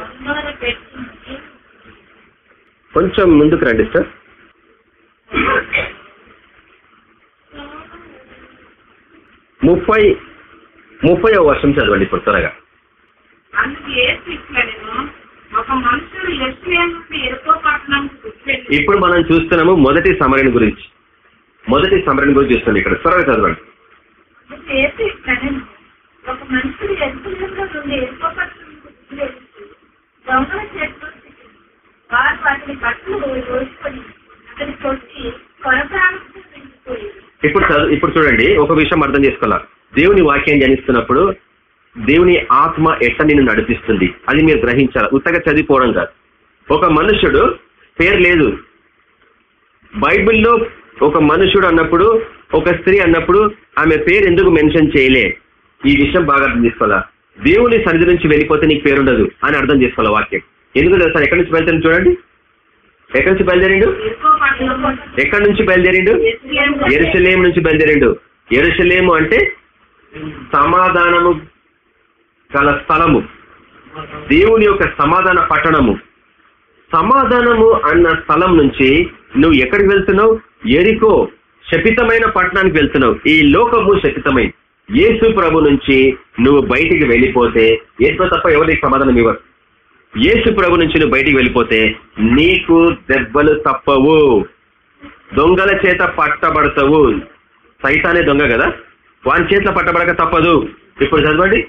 ముందర పెట్టింది కొంచెం ముందుకు రండి సార్ ముప్పై ముప్పై వర్షం చదవండి ఇప్పుడు త్వరగా. ఇప్పుడు మనం చూస్తున్నాము మొదటి సమరణ గురించి. మొదటి సమరణ గురించి చూస్తున్నాం ఇక్కడ. త్వరగా చదవండి చేసి ఇట్లనే ఒక మనుషుడు ఎరుపులంలో నుండి ఎరుపపట్టుకు దొంగల చేతిలో చిక్కింది. వారు వాటిని పట్టులు రోజుకొని అతని కొట్టి కొరప్రాణంతో నిండిపోయింది ఇప్పుడు ఇప్పుడు చూడండి ఒక విషయం అర్థం చేసుకోవాలి? దేవుని వాక్యం జనిస్తున్నప్పుడు దేవుని ఆత్మ ఎట్ట నిన్ను నడిపిస్తుంది? అది మీరు గ్రహించాలి? ఉత్తగా చదివిపోవడం కాదు. ఒక మనుషుడు పేరు లేదు. బైబిల్లో ఒక మనుషుడు అన్నప్పుడు ఒక స్త్రీ అన్నప్పుడు ఆమె పేరు ఎందుకు మెన్షన్ చేయలే? ఈ విషయం బాగా అర్థం చేసుకోవాలా? దేవుని సన్నిధి నుంచి వెళ్ళిపోతే నీకు పేరుండదు అని అర్థం చేసుకోవాలి వాక్యం? ఎందుకు సార్ ఎక్కడి నుంచి వెళ్తాను చూడండి. ఎక్కడి నుంచి బయలుదేరిండు? ఎక్కడి నుంచి బయలుదేరిండు? ఎరుసలేం నుంచి బయలుదేరిండు. ఎరుసలేము అంటే సమాధానము గల స్థలము. దేవుని యొక్క సమాధాన పట్టణము. సమాధానము అన్న స్థలం నుంచి నువ్వు ఎక్కడికి వెళ్తున్నావు? ఎరికో శపితమైన పట్టణానికి వెళ్తున్నావు. ఈ లోకము శపితమైంది. యేసు ప్రభు నుంచి నువ్వు బయటికి వెళ్ళిపోతే ఏదో తప్ప ఎవరికి సమాధానం ఇవ్వరు. యేసు ప్రభు నుంచి నువ్వు బయటికి వెళ్ళిపోతే నీకు దెబ్బలు తప్పవు. దొంగల చేత పట్టబడతావు. సైతానే దొంగ కదా? వాని చేతిలో పట్టబడక తప్పదు. ఇప్పుడు చదవండి.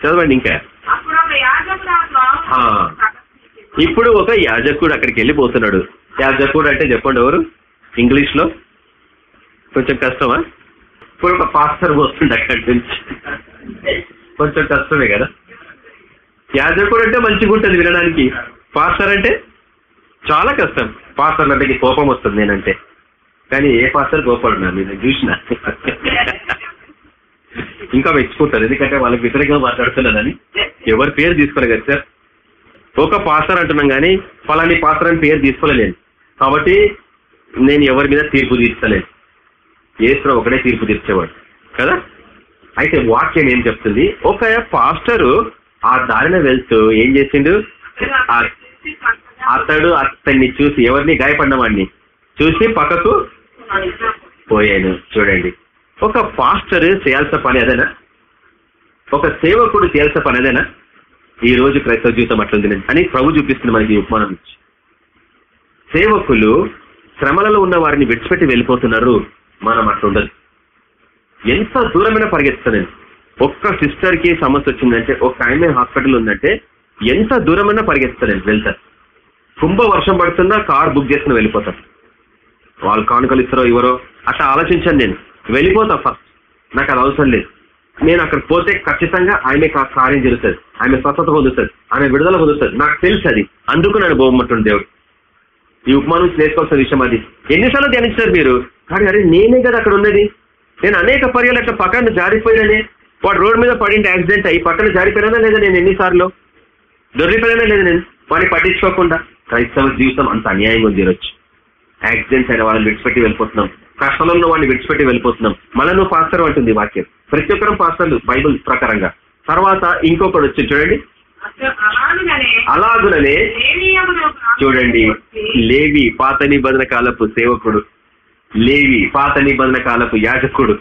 చదవండి ఇంకా. ఇప్పుడు ఒక యాజకుడు అక్కడికి వెళ్ళిపోతున్నాడు. యాజకుడు అంటే చెప్పండి ఎవరు? ఇంగ్లీష్లో కొంచెం కష్టమా? ఇప్పుడు ఒక పాస్టర్ పోతుండే అక్కడి నుంచి. కొంచెం కష్టమే కదా. యాజకుడు అంటే మంచిగా ఉంటుంది వినడానికి. పాస్టర్ అంటే చాలా కష్టం. పాస్టర్లు అంటే కోపం వస్తుంది నేనంటే. కానీ ఏ పాస్టర్ కోపడున్నా నేను చూసిన? ఇంకా మెచ్చుకుంటారు. ఎందుకంటే వాళ్ళకి వ్యతిరేకంగా మాట్లాడుతున్నానని ఎవరి పేరు తీసుకోలేదు కదా సార్. ఒక పాస్టర్ అంటున్నాం కానీ ఫలాని పాస్టర్ అని పేరు తీసుకోలేదు కాబట్టి నేను ఎవరి మీద తీర్పు తీర్చలేదు. ఏసులో ఒకటే తీర్పు తీర్చేవాడు. కదా? అయితే వాక్యం ఏం చెప్తుంది? ఒక పాస్టరు ఆ దారిన వెళ్తూ ఏం చేసిండు? అతడు అతన్ని చూసి ఎవరిని? గాయపడినవాడిని చూసి పక్కకు పోయాను. చూడండి. ఒక పాస్టర్ చేయాల్సిన పని అదేనా? ఒక సేవకుడు చేయాల్సిన పని అదేనా? ఈ రోజు క్రైస్తవ జీవితం అట్లుంది. అని ప్రభు చూపిస్తుంది మనకి ఉపమానం నుంచి. సేవకులు శ్రమలలో ఉన్న వారిని విడిచిపెట్టి వెళ్ళిపోతున్నారు మనం అట్లుండదు. ఎంత దూరమైన పరిగెత్తానండి ఒక్క సిస్టర్కి సమస్య వచ్చిందంటే ఒక ఆమె హాస్పిటల్ ఉందంటే ఎంత దూరమైనా పరిగెత్తానండి వెళ్తారు. కుంభ వర్షం పడుతున్నా కార్ బుక్ చేసుకుని వెళ్ళిపోతాను వాళ్ళు కానుకలు ఇస్తారో ఎవరో అట్లా ఆలోచించాను నేను. వెళ్ళిపోతా ఫస్ట్. నాకు అది అవసరం లేదు. నేను అక్కడ పోతే ఖచ్చితంగా ఆమె కార్యం జరుగుతుంది ఆమె స్వస్థత పొందుతుంది. ఆమె విడుదల పొందుతుంది. నాకు తెలుసు అది. అందుకు నన్ను బొమ్మట్టుండే దేవుడు. ఈ ఉపమానం చేసుకోవాల్సిన నేర్చుకోవాల్సిన విషయం అది. ఎన్నిసార్లు ధ్యానించారు మీరు? కానీ అరే నేనే కదా అక్కడ ఉన్నది. నేను అనేక పర్యాలు అట్లా పక్కన జారిపోయిననే వాడు రోడ్ మీద పడింటే యాక్సిడెంట్ అయ్యి పక్కన జారిపోయినా లేదా నేను ఎన్నిసార్లు? దొరికిపోయినా లేదు నేను? వాడిని పట్టించుకోకుండా. క్రైస్తవ జీవితం అంత అన్యాయంగా ఉంది ఈరోజు. యాక్సిడెంట్స్ అయిన వాళ్ళని విడిచిపెట్టి వెళ్ళిపోతున్నాం. కష్టంలో వాడిని విడిచిపెట్టి వెళ్ళిపోతున్నాం. మళ్ళీ నువ్వు పాస్టర్ అంటుంది వాక్యం. ప్రతి ఒక్కరం పాస్టర్లు బైబుల్ ప్రకారంగా. తర్వాత ఇంకొకటి వచ్చి చూడండి. అలాగుననే చూడండి లేవి పాత నిబంధన కాలపు సేవకుడు లేవి పాత నిబంధన కాలపు యాజకుడు.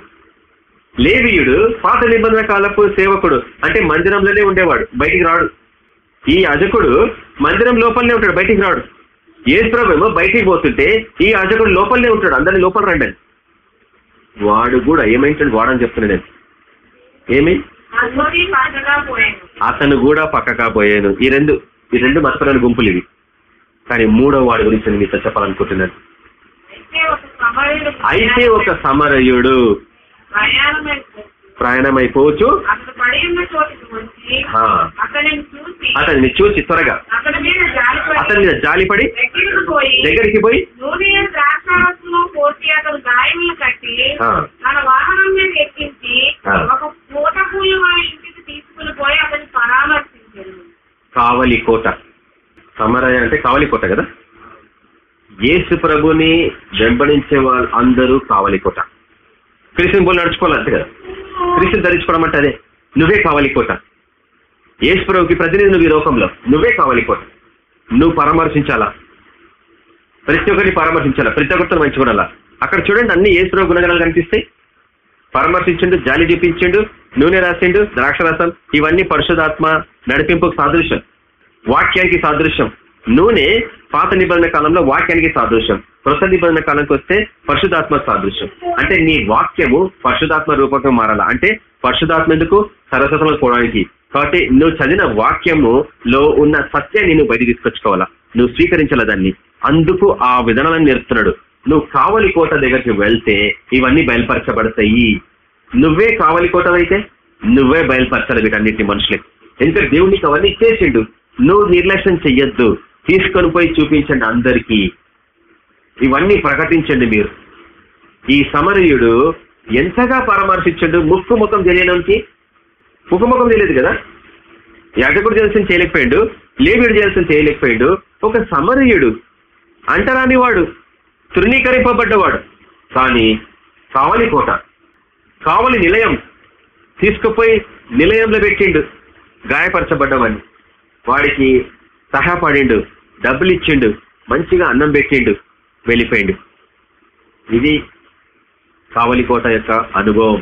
లేవియుడు పాత నిబంధన కాలపు సేవకుడు అంటే మందిరంలోనే ఉండేవాడు బయటికి రాడు. ఈ యాజకుడు మందిరం లోపలనే ఉంటాడు బయటికి రాడు. ఏ ఏమో బయటికి పోతుంటే ఈ యాజకుడు లోపలనే ఉంటాడు అందరిని లోపల రండి. వాడు కూడా ఏమైంటాడు వాడని చెప్తున్నాడు నేను. ఏమి? అతను కూడా పక్కగా పోయాను. ఈ రెండు ఈ రెండు మతపరమైన గుంపులు ఇవి. కానీ మూడో వాడి గురించి నేను మీతో చెప్పాలనుకుంటున్నాను. అయితే ఒక సమరుడు అయితే ఒక సమరయుడు. ప్రయాణమై ప్రయాణమైపోవచ్చు. అతడు పడి ఉన్న చోటికి వచ్చి ఆ. అతనిని చూసి త్వరగా. అతని మీద జాలిపడి దగ్గరికి పోయి కావలి కోట. సమరయ అంటే కావలి కోట కదా? యేసు ప్రభుని వెంబడించే వాళ్ళు అందరూ కావలి కోట. క్రిస్టియన్ బోల్ నడుచుకోవాలి అంతే కదా? క్రీస్తుని ధరించుకోవడం అంటే అదే. నువ్వే కావాలి కోట యేసు ప్రతినిధి నువ్వు ఈ లోకంలో. నువ్వే కావాలి కోట నువ్వు పరామర్శించాలా? ప్రతి ఒక్కరిని పరామర్శించాలా? ప్రతి ఒక్కరితో మంచి అక్కడ చూడండి అన్ని యేసు గుణగణాలు కనిపిస్తాయి. పరామర్శించిండు జాలి చూపించిండు నూనె రాసిండు ద్రాక్ష రసం ఇవన్నీ పరిశుధాత్మ నడిపింపుకు సాదృశ్యం. వాక్యానికి సాదృశ్యం. నూనె పాత నిబంధన కాలంలో వాక్యానికి సాదృశ్యం. కృత నిబంధన కాలంకి వస్తే పరిశుధాత్మ సాదృశ్యం. అంటే నీ వాక్యము పరిశుధాత్మ రూపంగా మారాలా? అంటే పరిశుధాత్మ ఎందుకు? సరస్వతంలో పోవడానికి. కాబట్టి నువ్వు చదివిన వాక్యములో ఉన్న సత్యాన్ని నువ్వు బయట తీసుకొచ్చుకోవాలా? నువ్వు స్వీకరించాల దాన్ని? అందుకు ఆ విధానాలను నేర్పుతున్నాడు. నువ్వు కావలి కోట దగ్గరికి వెళ్తే ఇవన్నీ బయలుపరచబడతాయి. నువ్వే కావలి కోటవైతే నువ్వే బయలుపరచాలి వీటన్నిటిని మనుషులకి. ఎందుకంటే దేవుడు నీకు అవన్నీ చేసిండు నువ్వు నిర్లక్ష్యం చెయ్యొద్దు. తీసుకొని పోయి చూపించండి అందరికీ. ఇవన్నీ ప్రకటించండి మీరు. ఈ సమరయుడు ఎంతగా పరామర్శించండు? ముక్కు ముఖం తెలియడానికి ముక్కు ముఖం తెలియదు కదా? యాజకుడు చేయాల్సిన చేయలేకపోయాడు లేబిడు చేయాల్సిన చేయలేకపోయాడు. ఒక సమరయుడు అంటరాని వాడు తృణీకరింపబడ్డవాడు. కానీ కావలి కోట కావలి నిలయం తీసుకుపోయి నిలయంలో పెట్టిండు గాయపరచబడ్డవాడిని. వాడికి సహాయపడిండు డబ్బులు ఇచ్చిండు మంచిగా అన్నం పెట్టిండు. వెళ్ళిపోయిండు. ఇది కావలి కోట యొక్క అనుభవం.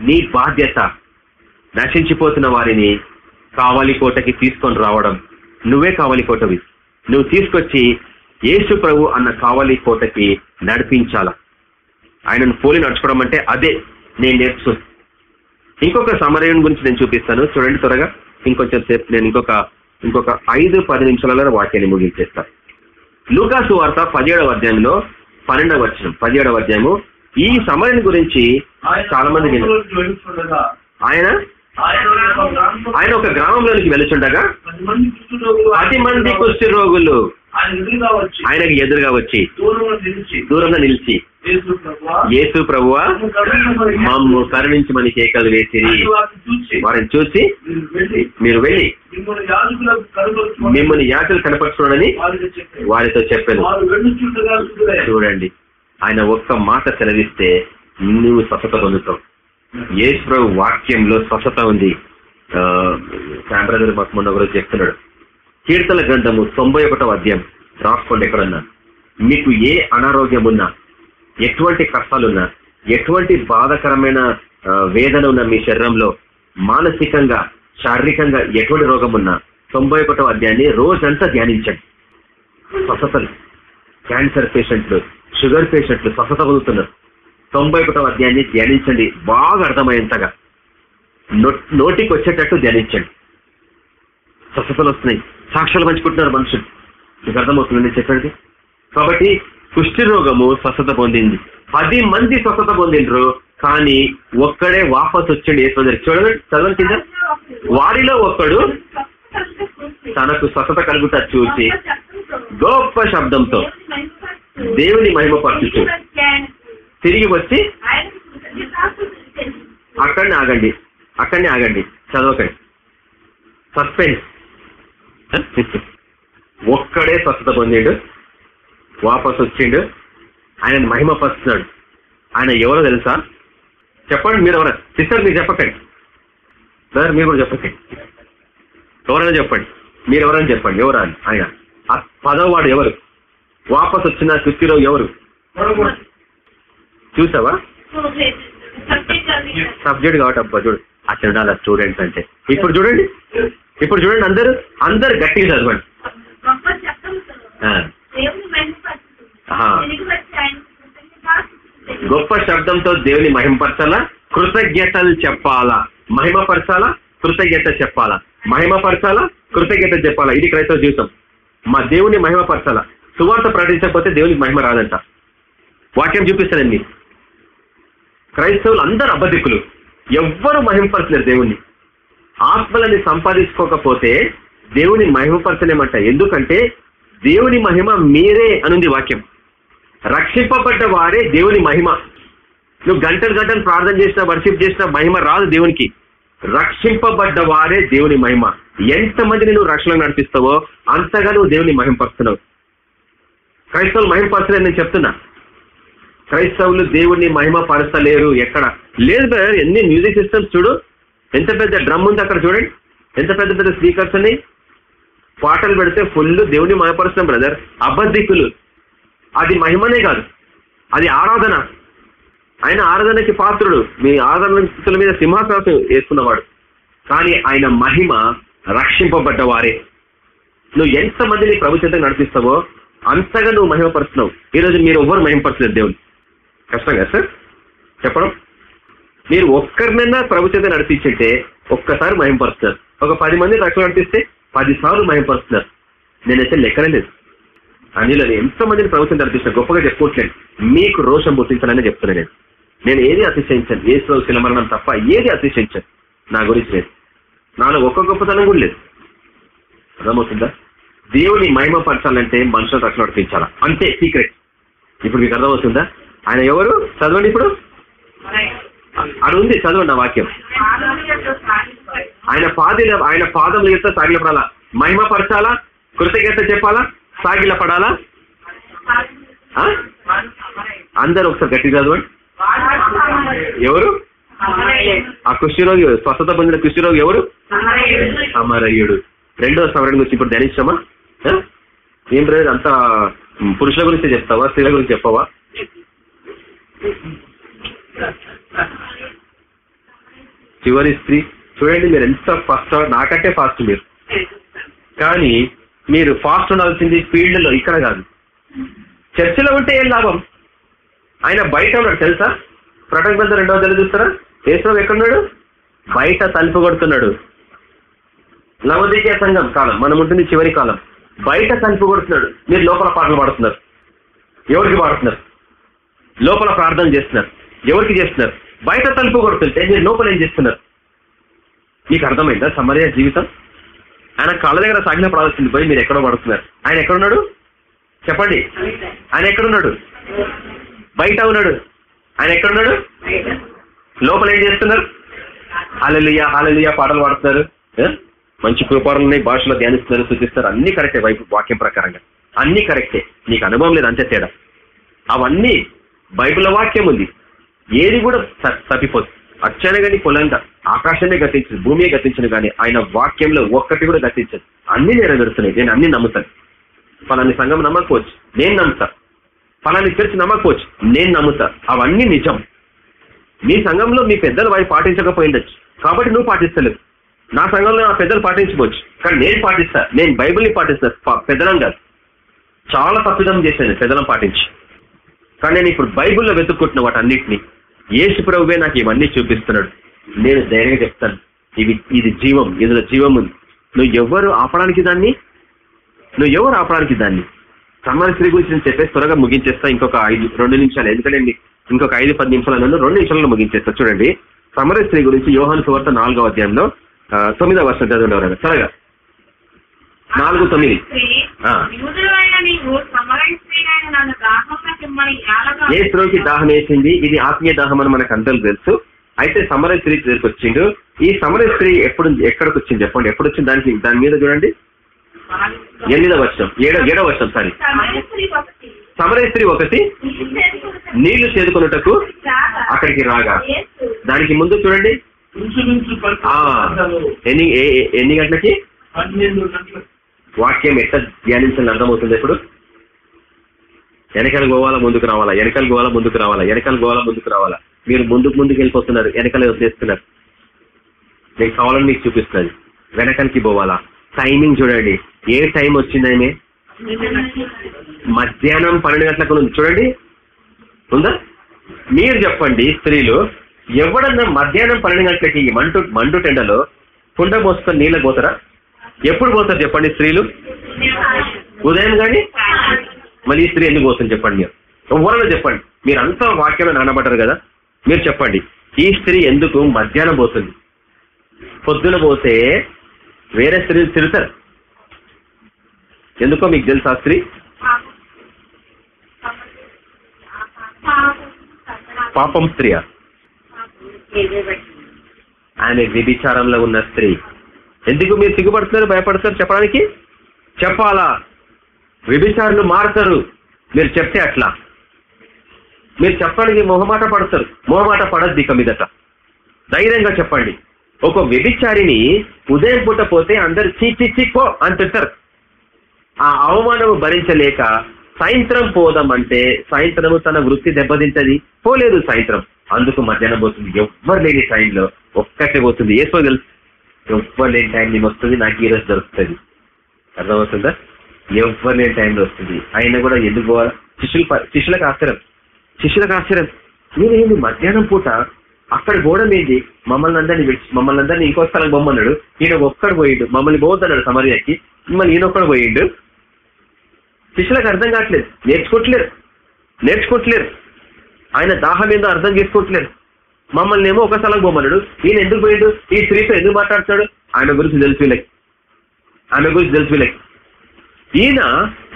నీ బాధ్యత నశించిపోతున్న వారిని కావలి కోటకి తీసుకొని రావడం. నువ్వే కావలి కోటవి నువ్వు తీసుకొచ్చి యేసు ప్రభు అన్న కావలి కోటకి నడిపించాల. ఆయనను పోలి నడుచుకోవడం అంటే అదే నేను నేర్చు. ఇంకొక సమరయం గురించి నేను చూపిస్తాను. చూడండి త్వరగా. ఇంకొంచెం సేపు నేను ఇంకొక ఇంకొక ఐదు పది నిమిషాలలో వాక్యాన్ని ముగించేస్తాను లూకాసు వార్త పదిహేడవ అధ్యాయంలో పన్నెండవ వచ్చిన పదిహేడవ అధ్యాయము. ఈ సమరణ గురించి చాలా మంది ఆయన? ఆయన ఒక గ్రామంలోనికి వెలుచుండగా పది మంది కుష్టి రోగులు ఆయనకు ఎదురుగా వచ్చి దూరంగా నిలిచి యేసు ప్రభువా, మమ్ము కరుణించమని కేకలు వేసిరి ఆయన వారిని చూసి మీరు వెళ్ళి మిమ్మల్ని యాత్రలు కనపరచుకోనని వారితో చెప్పాను. చూడండి ఆయన ఒక్క మాట సెలవిస్తే నువ్వు స్వస్థత పొందుతావు. యేసు ప్రభు వాక్యంలో స్వస్థత ఉంది. శాంబ్రదర్ మాకు మొన్న ఒకరోజు చెప్తున్నాడు. కీర్తన గ్రంథము తొంభై ఒకటో అధ్యాయం రాసుకోండి ఎక్కడన్నా. మీకు ఏ అనారోగ్యం ఉన్నా ఎటువంటి కష్టాలున్నా ఎటువంటి బాధకరమైన వేదన ఉన్న మీ శరీరంలో మానసికంగా శారీరకంగా ఎటువంటి రోగం ఉన్నా తొంభై ఒకటో అధ్యాయాన్ని రోజంతా ధ్యానించండి. స్వస్థతలు క్యాన్సర్ పేషెంట్లు షుగర్ పేషెంట్లు స్వస్థత పొందుతున్నారు. తొంభై ఒకటో అధ్యాయాన్ని ధ్యానించండి. బాగా అర్థమయ్యేంతగా. నో- నోటికి వచ్చేటట్టు ధ్యానించండి. స్వస్థతలు వస్తున్నాయి. సాక్ష్యాలు పంచుకుంటున్నారు మనుషులు. మీకు అర్థమవుతుంది నేను కాబట్టి కుష్టి రోగము స్వస్థత పొందింది. పది మంది స్వస్థత పొందిండ్రు కానీ ఒక్కడే వాపస్ వచ్చిండు ఏ చూడండి చదవండి కింద. వారిలో ఒక్కడు తనకు స్వస్థత కలుగుతా చూసి గొప్ప శబ్దంతో దేవుని మహిమపరచుచు తిరిగి వచ్చి అక్కడనే ఆగండి అక్కడనే ఆగండి చదవకండి. సస్పెన్స్ ఒక్కడే స్వస్థత పొందిండు. వాపస్ వచ్చిండు. ఆయన మహిమపరుస్తున్నాడు. ఆయన ఎవరో తెలుసా? చెప్పండి మీరు ఎవరు సిస్టర్ మీరు చెప్పకండి. సార్ మీరు కూడా చెప్పకండి. ఎవరైనా చెప్పండి. మీరు ఎవరైనా చెప్పండి. ఎవరు అని? ఆయన. ఆ పదవాడు ఎవరు? వాపస్ వచ్చిన కృతిలో ఎవరు? చూసావా? సబ్జెక్ట్ కాబట్టి అబ్బా చూడు. అక్కడ ఉండాలి స్టూడెంట్స్ అంటే. ఇప్పుడు చూడండి. ఇప్పుడు చూడండి అందరూ. అందరు గట్టిగా చదవండి. గొప్ప శబ్దంతో దేవుని దేవుని మహిమపరచాలా? కృతజ్ఞతలు చెప్పాలా? మహిమపరచాలా? కృతజ్ఞత చెప్పాలా? మహిమపరచాలా? కృతజ్ఞత చెప్పాలా? ఇది క్రైస్తవ జీవితం. మా దేవుని మహిమపరచాలా? సువార్త ప్రకటించకపోతే దేవునికి మహిమ రాదంట. వాక్యం చూపిస్తానండి క్రైస్తవులు అందరు అబద్ధికులు. ఎవ్వరు మహిమపరచలేరు దేవుణ్ణి. ఆత్మలని సంపాదించుకోకపోతే దేవుని మహిమపరచలేమంట. ఎందుకంటే దేవుని మహిమ మీరే అనుంది వాక్యం. రక్షింపబడ్డ వారే దేవుని మహిమ. నువ్వు గంటలు గంటలు ప్రార్థన చేసినా వర్షిప్ చేసినా మహిమ రాదు దేవునికి. రక్షింపబడ్డ వారే దేవుని మహిమ. ఎంతమందిని నువ్వు రక్షణ నడిపిస్తావో అంతగా నువ్వు దేవుని మహింపరుస్తున్నావు. క్రైస్తవులు మహిమపరచలేదు నేను చెప్తున్నా. క్రైస్తవులు దేవుణ్ణి మహిమ పరచలేరు ఎక్కడ? లేదు బ్రదర్ ఎన్ని మ్యూజిక్ సిస్టమ్స్ చూడు. ఎంత పెద్ద డ్రమ్ ఉంది అక్కడ చూడండి. ఎంత పెద్ద పెద్ద స్పీకర్స్ అని పాటలు పెడితే ఫుల్ దేవుడిని మహిమపరుస్తున్నాం బ్రదర్ అబద్ధికులు. అది మహిమనే కాదు. అది ఆరాధన. ఆయన ఆరాధనకి పాత్రుడు. మీ ఆరాధన మీద సింహాసనం వేసుకున్నవాడు. కానీ ఆయన మహిమ రక్షింపబడ్డ వారే నువ్వు ఎంత మందిని ప్రభుత్వం నడిపిస్తావో అంతగా నువ్వు మహిమపరుస్తున్నావు. ఈరోజు మీరు ఎవ్వరు మహిమపరచలేదు దేవుని. కష్టం కదా సార్? చెప్పడం? మీరు ఒక్కరినైనా ప్రభుత్వం నడిపించుంటే ఒక్కసారి మహిమపరుస్తున్నారు. ఒక పది మంది రక్షణ నడిపిస్తే పది సార్లు మహిమపరుస్తున్నారు. నేనైతే లెక్కనే లేదు. అనిలో ఎంతమందిని ప్రభుత్వం నడిపిస్తున్నా గొప్పగా చెప్పుకోవట్లేదు. మీకు రోషం పుట్టించాలని చెప్తున్నాను నేను. నేను ఏది అతిశయించాను? ఏ శిల మరణం తప్ప ఏది అతిశయించాను? నా గురించి లేదు. నాలో ఒక్క గొప్పతనం కూడా లేదు. అర్థమవుతుందా? దేవుని మహిమపరచాలంటే మనుషులు రక్షణ నడిపించాలా? అంతే సీక్రెట్ ఇప్పుడు మీకు అర్థమవుతుందా? ఆయన ఎవరు? చదవండి ఇప్పుడు. అది ఉంది చదవండి ఆ వాక్యం. ఆయన పాది ఆయన పాదములు చేస్తే సాగిలపడాలా? మహిమపరచాలా? కృతజ్ఞత చెప్పాలా? సాగిల పడాలా? అందరు ఒకసారి గట్టి చదవండి. ఎవరు? ఆ కుష్ఠరోగి స్వస్థత పొందిన కుష్ఠరోగి ఎవరు? అమరయ్యుడు రెండో సవరణ గురించి ఇప్పుడు ధ్యానించామా? ఏం బ్రదర్ అంత పురుషుల గురించి చెప్తావా? స్త్రీల గురించి చెప్పవా? చివరి స్త్రీ. చూడండి మీరు ఎంత ఫాస్ట్ నాకంటే ఫాస్ట్ మీరు. కానీ మీరు ఫాస్ట్ ఉండాల్సింది ఫీల్డ్లో ఇక్కడ కాదు. చర్చిలో ఉంటే ఏం లాభం? ఆయన బయట ఉన్నాడు తెలుసా? ప్రొటెక్ట్ గ్రంథం రెండవ తల్లి చూస్తారా? ఎక్కడున్నాడు బయట తలుపు కొడుతున్నాడు. లవదీయ సంఘం కాలం మనం ఉంటుంది చివరి కాలం. బయట తలుపు కొడుతున్నాడు. మీరు లోపల పాటలు పాడుతున్నారు. ఎవరికి పాడుతున్నారు? లోపల ప్రార్థన చేస్తున్నారు. ఎవరికి చేస్తున్నారు? బయట తలుపు కొడుతుంటే మీరు లోపల ఏం చేస్తున్నారు? మీకు అర్థమైందా సమరయ జీవితం? ఆయన కాళ్ళ దగ్గర సాగిన పడాల్సింది పోయి మీరు ఎక్కడో పడుతున్నారు. ఆయన ఎక్కడున్నాడు? చెప్పండి. ఆయన ఎక్కడున్నాడు? బయట ఉన్నాడు. ఆయన ఎక్కడున్నాడు? లోపల ఏం చేస్తున్నారు? హాలలియా హాలలియా పాటలు పాడుతున్నారు. మంచి కృపాలని ఉన్నాయి భాషలో ధ్యానిస్తున్నారు సూచిస్తారు అన్ని కరెక్టే వైపు వాక్యం ప్రకారంగా. అన్ని కరెక్టే. నీకు అనుభవం లేదు అంతే తేడా. అవన్నీ బైబిల్ వాక్యం ఉంది. ఏది కూడా తప్పిపోదు అచ్చనే కానీ పొలంగా ఆకాశమే గతించదు భూమి గతించను కానీ ఆయన వాక్యంలో ఒక్కటి కూడా గతించదు. అన్ని నెరవేరుస్తున్నాయి నేను అన్ని నమ్ముతాను ఫలాని సంఘం నమ్మకపోవచ్చు నేను నమ్ముతా. ఫలాని చర్చి నమ్మకపోవచ్చు నేను నమ్ముతా. అవన్నీ నిజం. మీ సంఘంలో మీ పెద్దలు వారి పాటించకపోయిండొచ్చు. కాబట్టి నువ్వు పాటిస్తలేవు. నా సంఘంలో నా పెద్దలు పాటించవచ్చు కానీ నేను పాటిస్తా. నేను బైబిల్ని పాటిస్తా. పెద్దలం కాదు. చాలా తప్పిదం చేశాను పెద్దలం పాటించి. కానీ నేను ఇప్పుడు బైబిల్లో వెతుక్కుంటున్న అన్నింటినీ ఏసు ప్రభువే నాకు ఇవన్నీ చూపిస్తున్నాడు. నేను ధైర్యంగా చెప్తాను. ఇవి ఇది జీవం ఇందులో జీవం ఉంది. నువ్వు ఎవరు ఆపడానికి దాన్ని? నువ్వు ఎవరు ఆపడానికి దాన్ని? సమ్మాన స్త్రీ గురించి నేను చెప్పేసి త్వరగా ముగించేస్తా. ఇంకొక ఐదు రెండు నిమిషాలు. ఎందుకంటే ఇంకొక ఐదు పది నిమిషాలు అన్నాను. రెండు నిమిషాలలో ముగించేస్తా. చూడండి. సమర స్త్రీ గురించి యోహాను సువార్త నాలుగో అధ్యాయంలో తొమ్మిదవ వర్షం చదవండి త్వరగా. నాలుగు తొమ్మిది. ఏ స్త్రీకి దాహం వేసింది? ఇది ఆత్మీయ దాహం అని మనకు అందరూ తెలుసు. అయితే సమర స్త్రీ దగ్గరికి వచ్చిండు. ఈ సమర స్త్రీ ఎప్పుడు ఎక్కడికి వచ్చింది చెప్పండి? ఎప్పుడు వచ్చింది? దానికి దాని మీద చూడండి. ఎనిమిదో వర్షం ఏడో ఏడో వర్షం సారీ. సమయస్త్రీ ఒకటి సమర స్త్రీ ఒకటి నీళ్ళు చేదుకొనుటకు అక్కడికి రాగా. దానికి ముందు చూడండి. ఎన్ని ఏ- ఎన్ని గంటలకి? వాక్యం ఎట్లా ధ్యానించాలని అర్థమవుతుంది ఇప్పుడు? వెనకాల గోవాల ముందుకు రావాలా? వెనకాల గోవాల ముందుకు రావాలా? వెనకాల గోవాల ముందుకు రావాలా? మీరు ముందుకు ముందుకు వెళ్ళిపోతున్నారు వెనకాల వదిలేస్తున్నారు. నేను కావాలని మీకు చూపిస్తుంది వెనకాలకి పోవాలా? టైమింగ్ చూడండి. ఏ టైం వచ్చిందేమే మధ్యాహ్నం పన్నెండు గంటలకు ఉంది. చూడండి. ఉందా? మీరు చెప్పండి స్త్రీలు ఎవడన్నా మధ్యాహ్నం పన్నెండు గంటలకి ఈ మంటు మండు టెండలో కుండ పోసుకొని నీళ్ళకి పోతారా? ఎప్పుడు పోతారు చెప్పండి స్త్రీలు? ఉదయం కానీ? మళ్ళీ స్త్రీ ఎందుకు పోతుంది చెప్పండి మీరు? ఎవరైనా చెప్పండి. మీరు అంతా వాక్యంలో నానబడ్డారు కదా? మీరు చెప్పండి ఈ స్త్రీ ఎందుకు మధ్యాహ్నం పోతుంది? పొద్దున పోతే వేరే స్త్రీలు తిరుగుతారు. ఎందుకో మీకు తెలుసా స్త్రీ? పాపం స్త్రీయా ఆమె విభిచారంలో ఉన్న స్త్రీ. ఎందుకు మీరు సిగ్గుపడుతున్నారు భయపడుతున్నారు చెప్పడానికి? చెప్పాలా? విభిచారులు మారుతారు. మీరు చెప్తే అట్లా. మీరు చెప్పడానికి మొహమాట పడతారు. మొహమాట పడద్దు ఇక మీదట. ధైర్యంగా చెప్పండి. ఒక వ్యభిచారిని ఉదయం పూట పోతే అందరు చీచి చిక్కో చీ ఆ అవమానము భరించలేక సాయంత్రం పోదామంటే సాయంత్రము తన వృత్తి దెబ్బతింటది. పోలేదు సాయంత్రం. అందుకు మధ్యాహ్నం పోతుంది. ఎవ్వరు లేని టైంలో ఒక్కటే పోతుంది. ఏసో తెలుసు? ఎవ్వరు లేని టైం నేను వస్తుంది నాకు ఈ రోజు దొరుకుతుంది. అర్థమవుతుందా? ఎవ్వరు లేని టైంలో వస్తుంది. అయినా కూడా ఎందుకు పోవాలి? శిష్యులు శిష్యులకు ఆశ్చర్యం. శిష్యులకు ఆశ్చర్యం నేనేంది మధ్యాహ్నం పూట అక్కడ గోడ ఏంటి మమ్మల్ని అందరినీ విడిచి మమ్మల్ని అందరినీ ఇంకో స్థలం బొమ్మన్నాడు ఈయన ఒక్కడు పోయిండు. మమ్మల్ని పోవద్దన్నాడు సమర్యాకి మిమ్మల్ని ఈయన ఒక్కడు పోయిండు. శిష్యులకు అర్థం కావట్లేదు. నేర్చుకోవట్లేరు నేర్చుకోవట్లేరు ఆయన దాహం ఏందో అర్థం చేసుకోవట్లేరు మమ్మల్ని ఏమో ఒక స్థలం బొమ్మన్నాడు ఈయన ఎందుకు పోయిండు? ఈ స్త్రీతో ఎందుకు మాట్లాడుతాడు ఆయన గురించి తెలుసు వీళ్ళకి ఆమె గురించి తెలుసు వీళ్ళకి ఈయన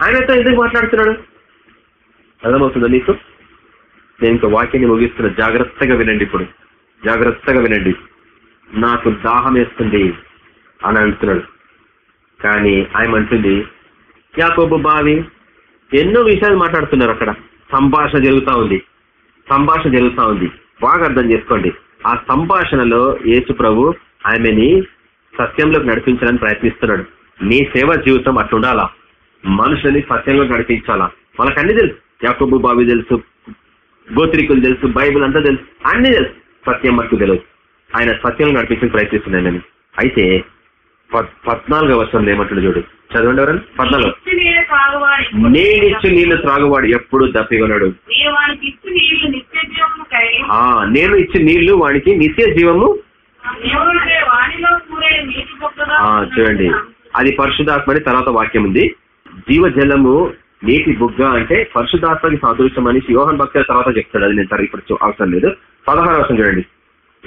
ఆయనతో ఎందుకు మాట్లాడుతున్నాడు? అర్థమవుతుందా నీకు? నేను ఇంకా వాక్యాన్ని ముగిస్తున్నా జాగ్రత్తగా వినండి ఇప్పుడు. జాగ్రత్తగా వినండి. నాకు దాహం వేస్తుంది అని అంటున్నాడు. కానీ ఆయన అంటుంది యాకోబు బావి ఎన్నో విషయాలు మాట్లాడుతున్నారు అక్కడ. సంభాషణ జరుగుతూ ఉంది. సంభాషణ జరుగుతా ఉంది. బాగా అర్థం చేసుకోండి. ఆ సంభాషణలో యేసు ప్రభు ఆమెని సత్యంలోకి నడిపించాలని ప్రయత్నిస్తున్నాడు. నీ సేవ జీవితం అట్లుండాలా మనుషులని సత్యంలోకి నడిపించాలా? వాళ్ళకి అన్ని తెలుసు. యాకోబు బావి తెలుసు. గోత్రికులు తెలుసు బైబిల్ అంతా తెలుసు అన్ని తెలుసు. సత్యం మట్టుకు తెలుసు ఆయన సత్యం నడిపించడానికి ప్రయత్నిస్తున్నాడని అయితే పద్- పద్నాలుగో వర్షంలో ఏమంటాడు చూడు. చదవండి ఎవరన్నా? పద్నాలుగు. నేనిచ్చు నీళ్ళు త్రాగువాడు ఎప్పుడు? ఆ నేను ఇచ్చే నీళ్ళు వానికి నిత్య జీవము? చూడండి. అది పరిశుధాత్మని తర్వాత వాక్యం ఉంది. జీవజలము నీటి బుగ్గ అంటే పరిశుధాత్మకి సాదృశ్యం అని యోహన్ భక్తుల తర్వాత చెప్తాడు. అది నేను సరిగ్గా ఇప్పుడు అవసరం లేదు. పదహారు అవసరం చూడండి.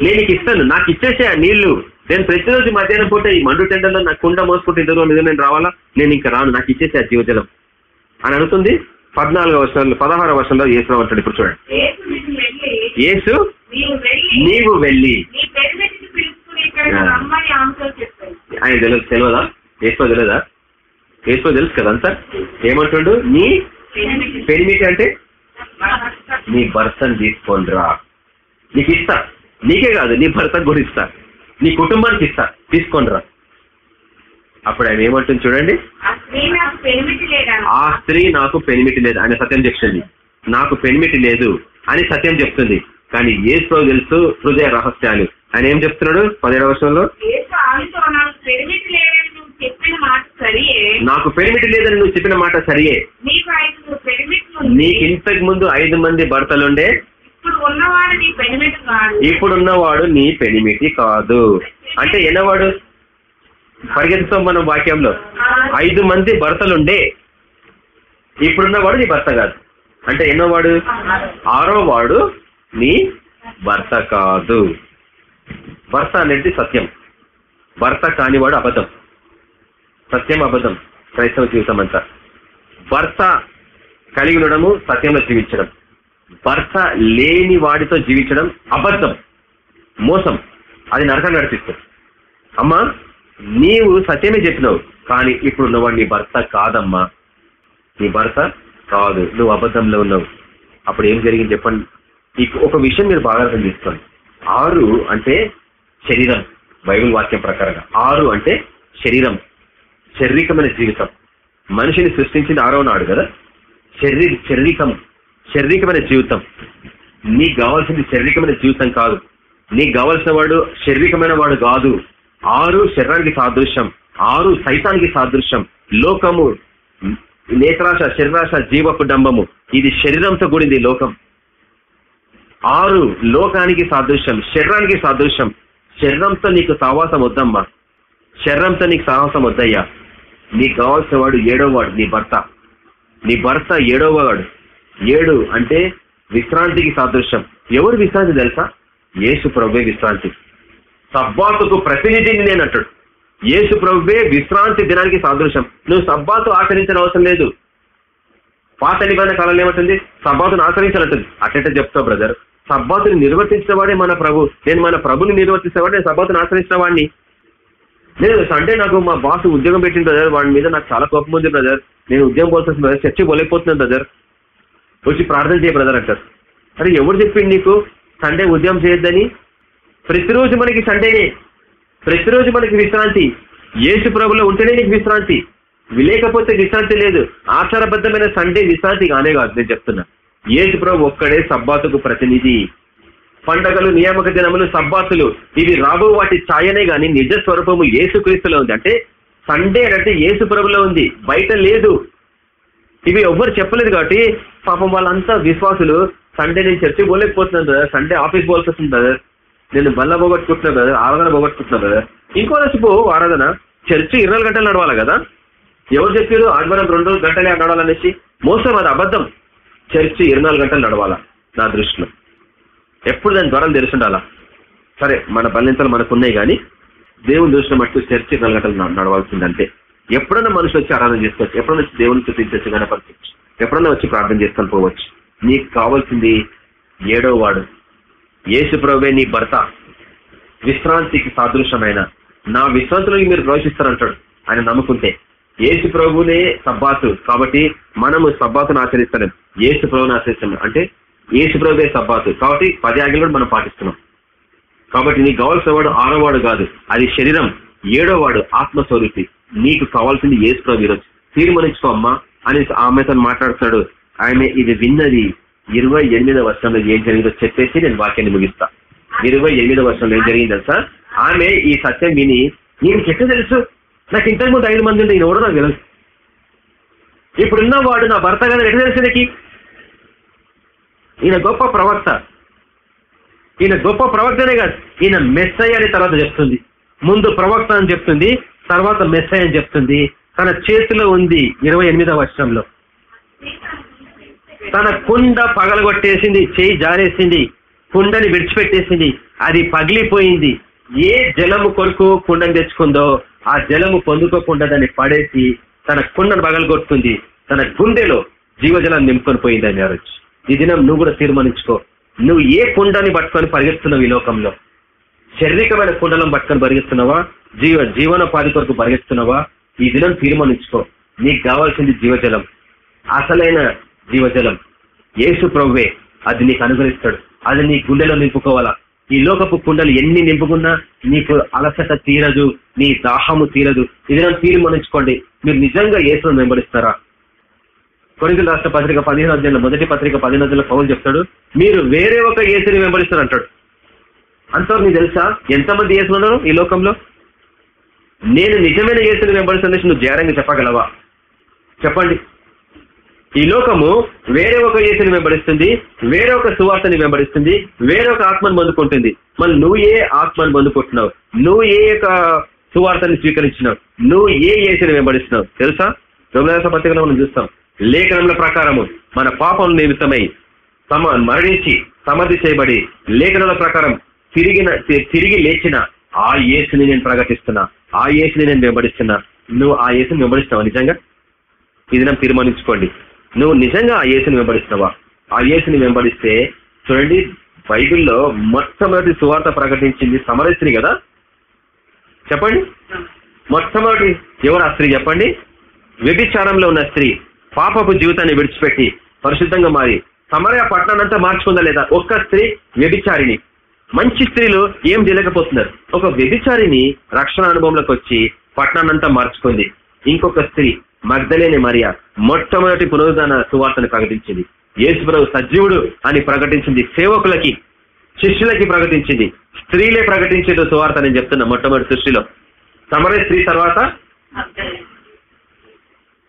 నేను నీకు ఇస్తాను. నాకు ఇచ్చేసే ఆ నీళ్ళు. నేను ప్రతిరోజు మధ్యాహ్నం పూట ఈ మండు టెండర్లో నాకు కుండ మోసుకుంటే ఇద్దరు మీద నేను రావాలా? నేను ఇంకా రాను. నాకు ఇచ్చేసే ఆ జీవజలం. అని అనుకుంది. పద్నాలుగో వర్షంలో పదహారో వర్షంలో ఏసులో ఉంటాడు ఇప్పుడు చూడండి. ఏసు నీవు వెళ్ళి నీ ఆయన తెలియదు తెలియదా? ఏసుకో తెలియదా? ఏసుకో తెలుసు కదా అంతా ఏమంటుండు? నీ పెరిమిటి అంటే? నీ భర్తను తీసుకోండిరా. నీకు ఇస్తా. నీకే కాదు నీ భర్తకు కూడా ఇస్తా. నీ కుటుంబానికి ఇస్తా. తీసుకోండిరా. అప్పుడు ఆయన ఏమంటుంది చూడండి? ఆ స్త్రీ నాకు పెరిమిటి లేదా? ఆ స్త్రీ నాకు పెనిమిటి లేదు. ఆయన సత్యం చెప్తుంది. నాకు పెనిమిటి లేదు అని సత్యం చెప్తుంది. కానీ ఏసుకో తెలుసు హృదయ రహస్యాలు. ఆయన ఏం చెప్తున్నాడు? పదిహేడవ వర్షంలో పెరిమిటి చెప్పిన మాట సరియే. నాకు పెనిమిటి లేదని నువ్వు చెప్పిన మాట సరియే. నీకు ఐదు పెరిమిట్లు నీకు ఇంతకు ముందు ఐదు మంది భర్తలుండే. ఇప్పుడు ఉన్నవాడు నీ పెరిమిటి కాదు ఇప్పుడున్నవాడు నీ పెనిమిటి కాదు. అంటే ఎన్నవాడు? పరిగెత్తుతాం మనం వాక్యంలో. ఐదు మంది భర్తలుండే. ఇప్పుడున్నవాడు నీ భర్త కాదు. అంటే ఎన్నోవాడు? ఆరో వాడు. నీ భర్త కాదు. భర్త అనేది సత్యం. భర్త కానివాడు అబద్ధం. సత్యం అబద్ధం క్రైస్తవ జీవితం అంతా. భర్త కలిగి ఉండడము సత్యంలో జీవించడం. భర్త లేని వాడితో జీవించడం అబద్ధం మోసం. అది నరకం నడిపిస్తుంది. అమ్మా నీవు సత్యమే చెప్పినావు కానీ ఇప్పుడు ఉన్నవాడు నీ భర్త కాదమ్మా. నీ భర్త కాదు నువ్వు అబద్ధంలో ఉన్నావు. అప్పుడు ఏం జరిగింది చెప్పండి. ఈ ఒక విషయం మీరు బాగా అర్థం చేసుకోండి. ఆరు అంటే శరీరం బైబిల్ వాక్యం ప్రకారంగా. ఆరు అంటే శరీరం. శారీరకమైన జీవితం. మనిషిని సృష్టించింది ఆరో నాడు కదా? శరీ శారీరకం శారీరకమైన జీవితం. నీకు కావాల్సింది శారీరకమైన జీవితం కాదు. నీకు కావాల్సిన వాడు శారీరకమైన వాడు కాదు. ఆరు శరీరానికి సాదృశ్యం. ఆరు సైతానికి సాదృశ్యం. లోకము నేత్రాశ శరీరాశ జీవ కుటుంబము. ఇది శరీరంతో కూడింది లోకం. ఆరు లోకానికి సాదృశ్యం శరీరానికి సాదృశ్యం. శరీరంతో నీకు సావాసం వద్దమ్మా శరీరంతో నీకు సాహసం వద్దయ్యా నీకు కావాల్సిన వాడు ఏడో వాడు నీ భర్త. నీ భర్త ఏడవ వాడు. ఏడు అంటే విశ్రాంతికి సాదృశ్యం. ఎవరు విశ్రాంతి తెలుసా? యేసు ప్రభువే విశ్రాంతి. సబ్బాతుకు ప్రతినిధిని నేను అంటాడు యేసు ప్రభువే విశ్రాంతి దినానికి సాదృశ్యం. నువ్వు సబ్బాతు ఆచరించిన అవసరం లేదు. పాత నిబంధన కాలంలో ఏమంటుంది? సబ్బాతును ఆచరించాలంటుంది. అట్లంటే చెప్తావు బ్రదర్. సబ్బాతుని నిర్వర్తించిన వాడే మన ప్రభు. నేను మన ప్రభుని నిర్వర్తించేవాడు నేను సబ్బాతుని ఆచరించిన వాడిని. లేదు సండే నాకు మా బాస్ ఉద్యోగం పెట్టింది బ్రదర్ వాడి మీద నాకు చాలా కోపం ఉంది బ్రదర్ నేను ఉద్యోగం పోల్సిన బ్రదర్ చర్చి పోలేకపోతున్నాను బ్రదర్ వచ్చి ప్రార్థన చేయ బ్రదర్ అంటారు. అరే ఎవరు చెప్పింది నీకు? సండే ఉద్యోగం చేయొద్దని? ప్రతిరోజు మనకి సండేనే ప్రతిరోజు మనకి విశ్రాంతి. యేసు ప్రభులో ఉంటేనే నీకు విశ్రాంతి. లేకపోతే విశ్రాంతి లేదు. ఆచారబద్ధమైన సండే విశ్రాంతి కానే కాదు నేను చెప్తున్నా. యేసు ప్రభు ఒక్కడే సబ్బాతుకు ప్రతినిధి. పండగలు నియామక దినములు సబ్బాసులు ఇవి రాబో వాటి ఛాయనే గాని నిజ స్వరూపము ఏసుక్రీస్తులో ఉంది. అంటే సండే అంటే ఏసు ప్రభులో ఉంది. బయట లేదు. ఇవి ఎవ్వరు చెప్పలేదు కాబట్టి పాపం వాళ్ళంతా విశ్వాసులు సండే నేను చర్చి పోలేకపోతున్నాను కదా సండే ఆఫీస్ పోవాల్సి వస్తుంది కదా నేను బల్ల పోగొట్టుకుంటున్నా కదా ఆరాధన పోగొట్టుకుంటున్నా కదా ఇంకో రోజు ఆరాధన చర్చి ఇరవై గంటలు నడవాలి కదా. ఎవరు చెప్పారు? ఆదివారం రెండు గంటలే నడవాలనేసి? మోసం అది అబద్ధం. చర్చి ఇరవై గంటలు నడవాలా? నా దృష్టిలో. ఎప్పుడు దాని ద్వారం తెలుసుండాలా సరే మన బలింతలు మనకు ఉన్నాయి కానీ దేవుని దృష్టిలో మట్టు చర్చి ఇరవై నడవాల్సిందంటే ఎప్పుడన్నా మనుషులు వచ్చి ఆరాధన చేసుకోవచ్చు. ఎప్పుడన్నా వచ్చి దేవుని చూపించవచ్చు కనపరచవచ్చు. ఎప్పుడన్నా వచ్చి ప్రార్థన చేసుకొని పోవచ్చు. నీకు కావాల్సింది ఏడో వాడు. ఏసు ప్రభువే నీ భర్త. విశ్రాంతికి సాదృశ్యమైన. నా విశ్రాంతిలోకి మీరు ప్రవేశిస్తారంటాడు. ఆయన నమ్ముకుంటే. ఏసు ప్రభునే సబ్బాతు. కాబట్టి మనము సబ్బాతును ఆచరిస్తాం ఏసు ప్రభుని ఆచరిస్తాం. అంటే యేసు ప్రభువే కాబట్టి పది ఆజ్ఞలు కూడా మనం పాటిస్తున్నాం. కాబట్టి నీకు కావాల్సిన వాడు ఆరోవాడు కాదు. అది శరీరం. ఏడో వాడు ఆత్మస్వరూపి. నీకు కావాల్సింది యేసు ప్రభు ఈరోజు. తీర్మానించుకో అమ్మా అని ఆమెతో మాట్లాడుతున్నాడు. ఆమె ఇది విన్నది ఇరవై ఎనిమిదవ వర్షంలో ఏం జరిగిందో చెప్పేసి నేను వాక్యాన్ని ముగిస్తా. ఇరవై ఎనిమిదవ వర్షంలో ఏం జరిగింది సార్ ఆమె ఈ సత్యం విని నేను ఎట్లా తెలుసు. నాకు ఇంతకుముందు ఐదు మంది ఉంటే ఈయన ఎవడో నాకు తెలుసు. ఇప్పుడున్న వాడు నా భర్త కదా ఎట్లా తెలిసినకి ఈయన గొప్ప ప్రవక్త. ఈయన గొప్ప ప్రవక్తనే కాదు ఈయన మెస్సయ్య అని తర్వాత చెప్తుంది. ముందు ప్రవక్త అని చెప్తుంది తర్వాత మెస్సయ్య అని చెప్తుంది. తన చేతిలో ఉంది ఇరవై ఎనిమిదవ వర్షంలో తన కుండ పగలగొట్టేసింది చేయి జారేసింది కుండని విడిచిపెట్టేసింది అది పగిలిపోయింది. ఏ జలము కొరకు కుండను తెచ్చుకుందో ఆ జలము పొందుకోకుండా దాన్ని పడేసి తన కుండను పగలగొడుతుంది. తన గుండెలో జీవజలం నింపుకొని పోయింది అని ఈ దినం నువ్వు కూడా తీర్మానించుకో. నువ్వు ఏ కుండాన్ని పట్టుకొని పరిగెత్తున్నావు ఈ లోకంలో? శారీరకమైన కుండలను పట్టుకొని పరిగెత్తున్నావా జీవ జీవనోపాధి కొరకు పరిగెత్తున్నావా ఈ దినం తీర్మానించుకో. నీకు కావాల్సింది జీవజలం. అసలైన జీవజలం. యేసు ప్రవ్వే అది నీకు అనుగ్రహిస్తాడు. అది నీ గుండెలో నింపుకోవాలా? ఈ లోకపు కుండలు ఎన్ని నింపుకున్నా నీకు అలసట తీరదు నీ దాహము తీరదు. ఇది తీర్మానించుకోండి. మీరు నిజంగా ఏసును వెంబడిస్తారా? కొరింథీయుల రాష్ట్ర పత్రిక పదిహేను అధ్యాయంలో మొదటి పత్రిక పదిహేను అధ్యాయంలో పౌలు చెప్తాడు మీరు వేరే ఒక ఏసుని వెంబడిస్తారు అంటాడు. అంతవరకు నీకు తెలుసా? ఎంతమంది యేసులు ఉన్నారు ఈ లోకంలో? నేను నిజమైన ఏసుని వెంబడిస్తున్న నువ్వు జారంగా చెప్పగలవా? చెప్పండి. ఈ లోకము వేరే ఒక ఏసుని వెంబడిస్తుంది వేరే ఒక సువార్తని వెంబడిస్తుంది వేరే ఒక ఆత్మను పొందుకుంటుంది. మళ్ళీ నువ్వు ఏ ఆత్మను పొందుకుంటున్నావు? నువ్వు ఏ యొక్క సువార్తని స్వీకరించినావు? నువ్వు ఏ ఏసుని వెంబడిస్తున్నావు? తెలుసా? రోమరాస పత్రికలో మనం చూస్తాం. లేఖనముల ప్రకారము మన పాపం నిమిత్తమై సమ మరణించి సమాధి చేయబడి లేఖనముల ప్రకారం తిరిగిన తిరిగి లేచిన ఆ యేసుని నేను ప్రకటిస్తున్నా. ఆ యేసుని నేను వెంబడిస్తున్నా. నువ్వు ఆ యేసుని వెంబడిస్తావా నిజంగా? ఇది నేను తీర్మానించుకోండి. నువ్వు నిజంగా ఆ యేసుని వెంబడిస్తున్నావా? ఆ యేసుని వెంబడిస్తే చూడండి బైబిల్లో మొట్టమొదటి సువార్త ప్రకటించింది సమరస్త్రీ కదా? చెప్పండి. మొట్టమొదటి ఎవరు ఆ స్త్రీ చెప్పండి? వ్యభిచారంలో ఉన్న స్త్రీ. పాపపు జీవితాన్ని విడిచిపెట్టి పరిశుద్ధంగా మారి సమరయ పట్టణాన్నంతా మార్చుకుందా లేదా? ఒక్క స్త్రీ వ్యభిచారిని మంచి స్త్రీలు ఏం చేయలేకపోతున్నారు. ఒక వ్యభిచారిని రక్షణ అనుభవంలోకి వచ్చి పట్టణాన్నంతా మార్చుకుంది. ఇంకొక స్త్రీ మగ్ధలేని మరియ మొట్టమొదటి పునరుద్ధాన సువార్తను ప్రకటించింది. యేసుప్రభు సజీవుడు అని ప్రకటించింది సేవకులకి శిష్యులకి ప్రకటించింది. స్త్రీలే ప్రకటించేది సువార్త నేను చెప్తున్నా మొట్టమొదటి సృష్టిలో. సమరే స్త్రీ తర్వాత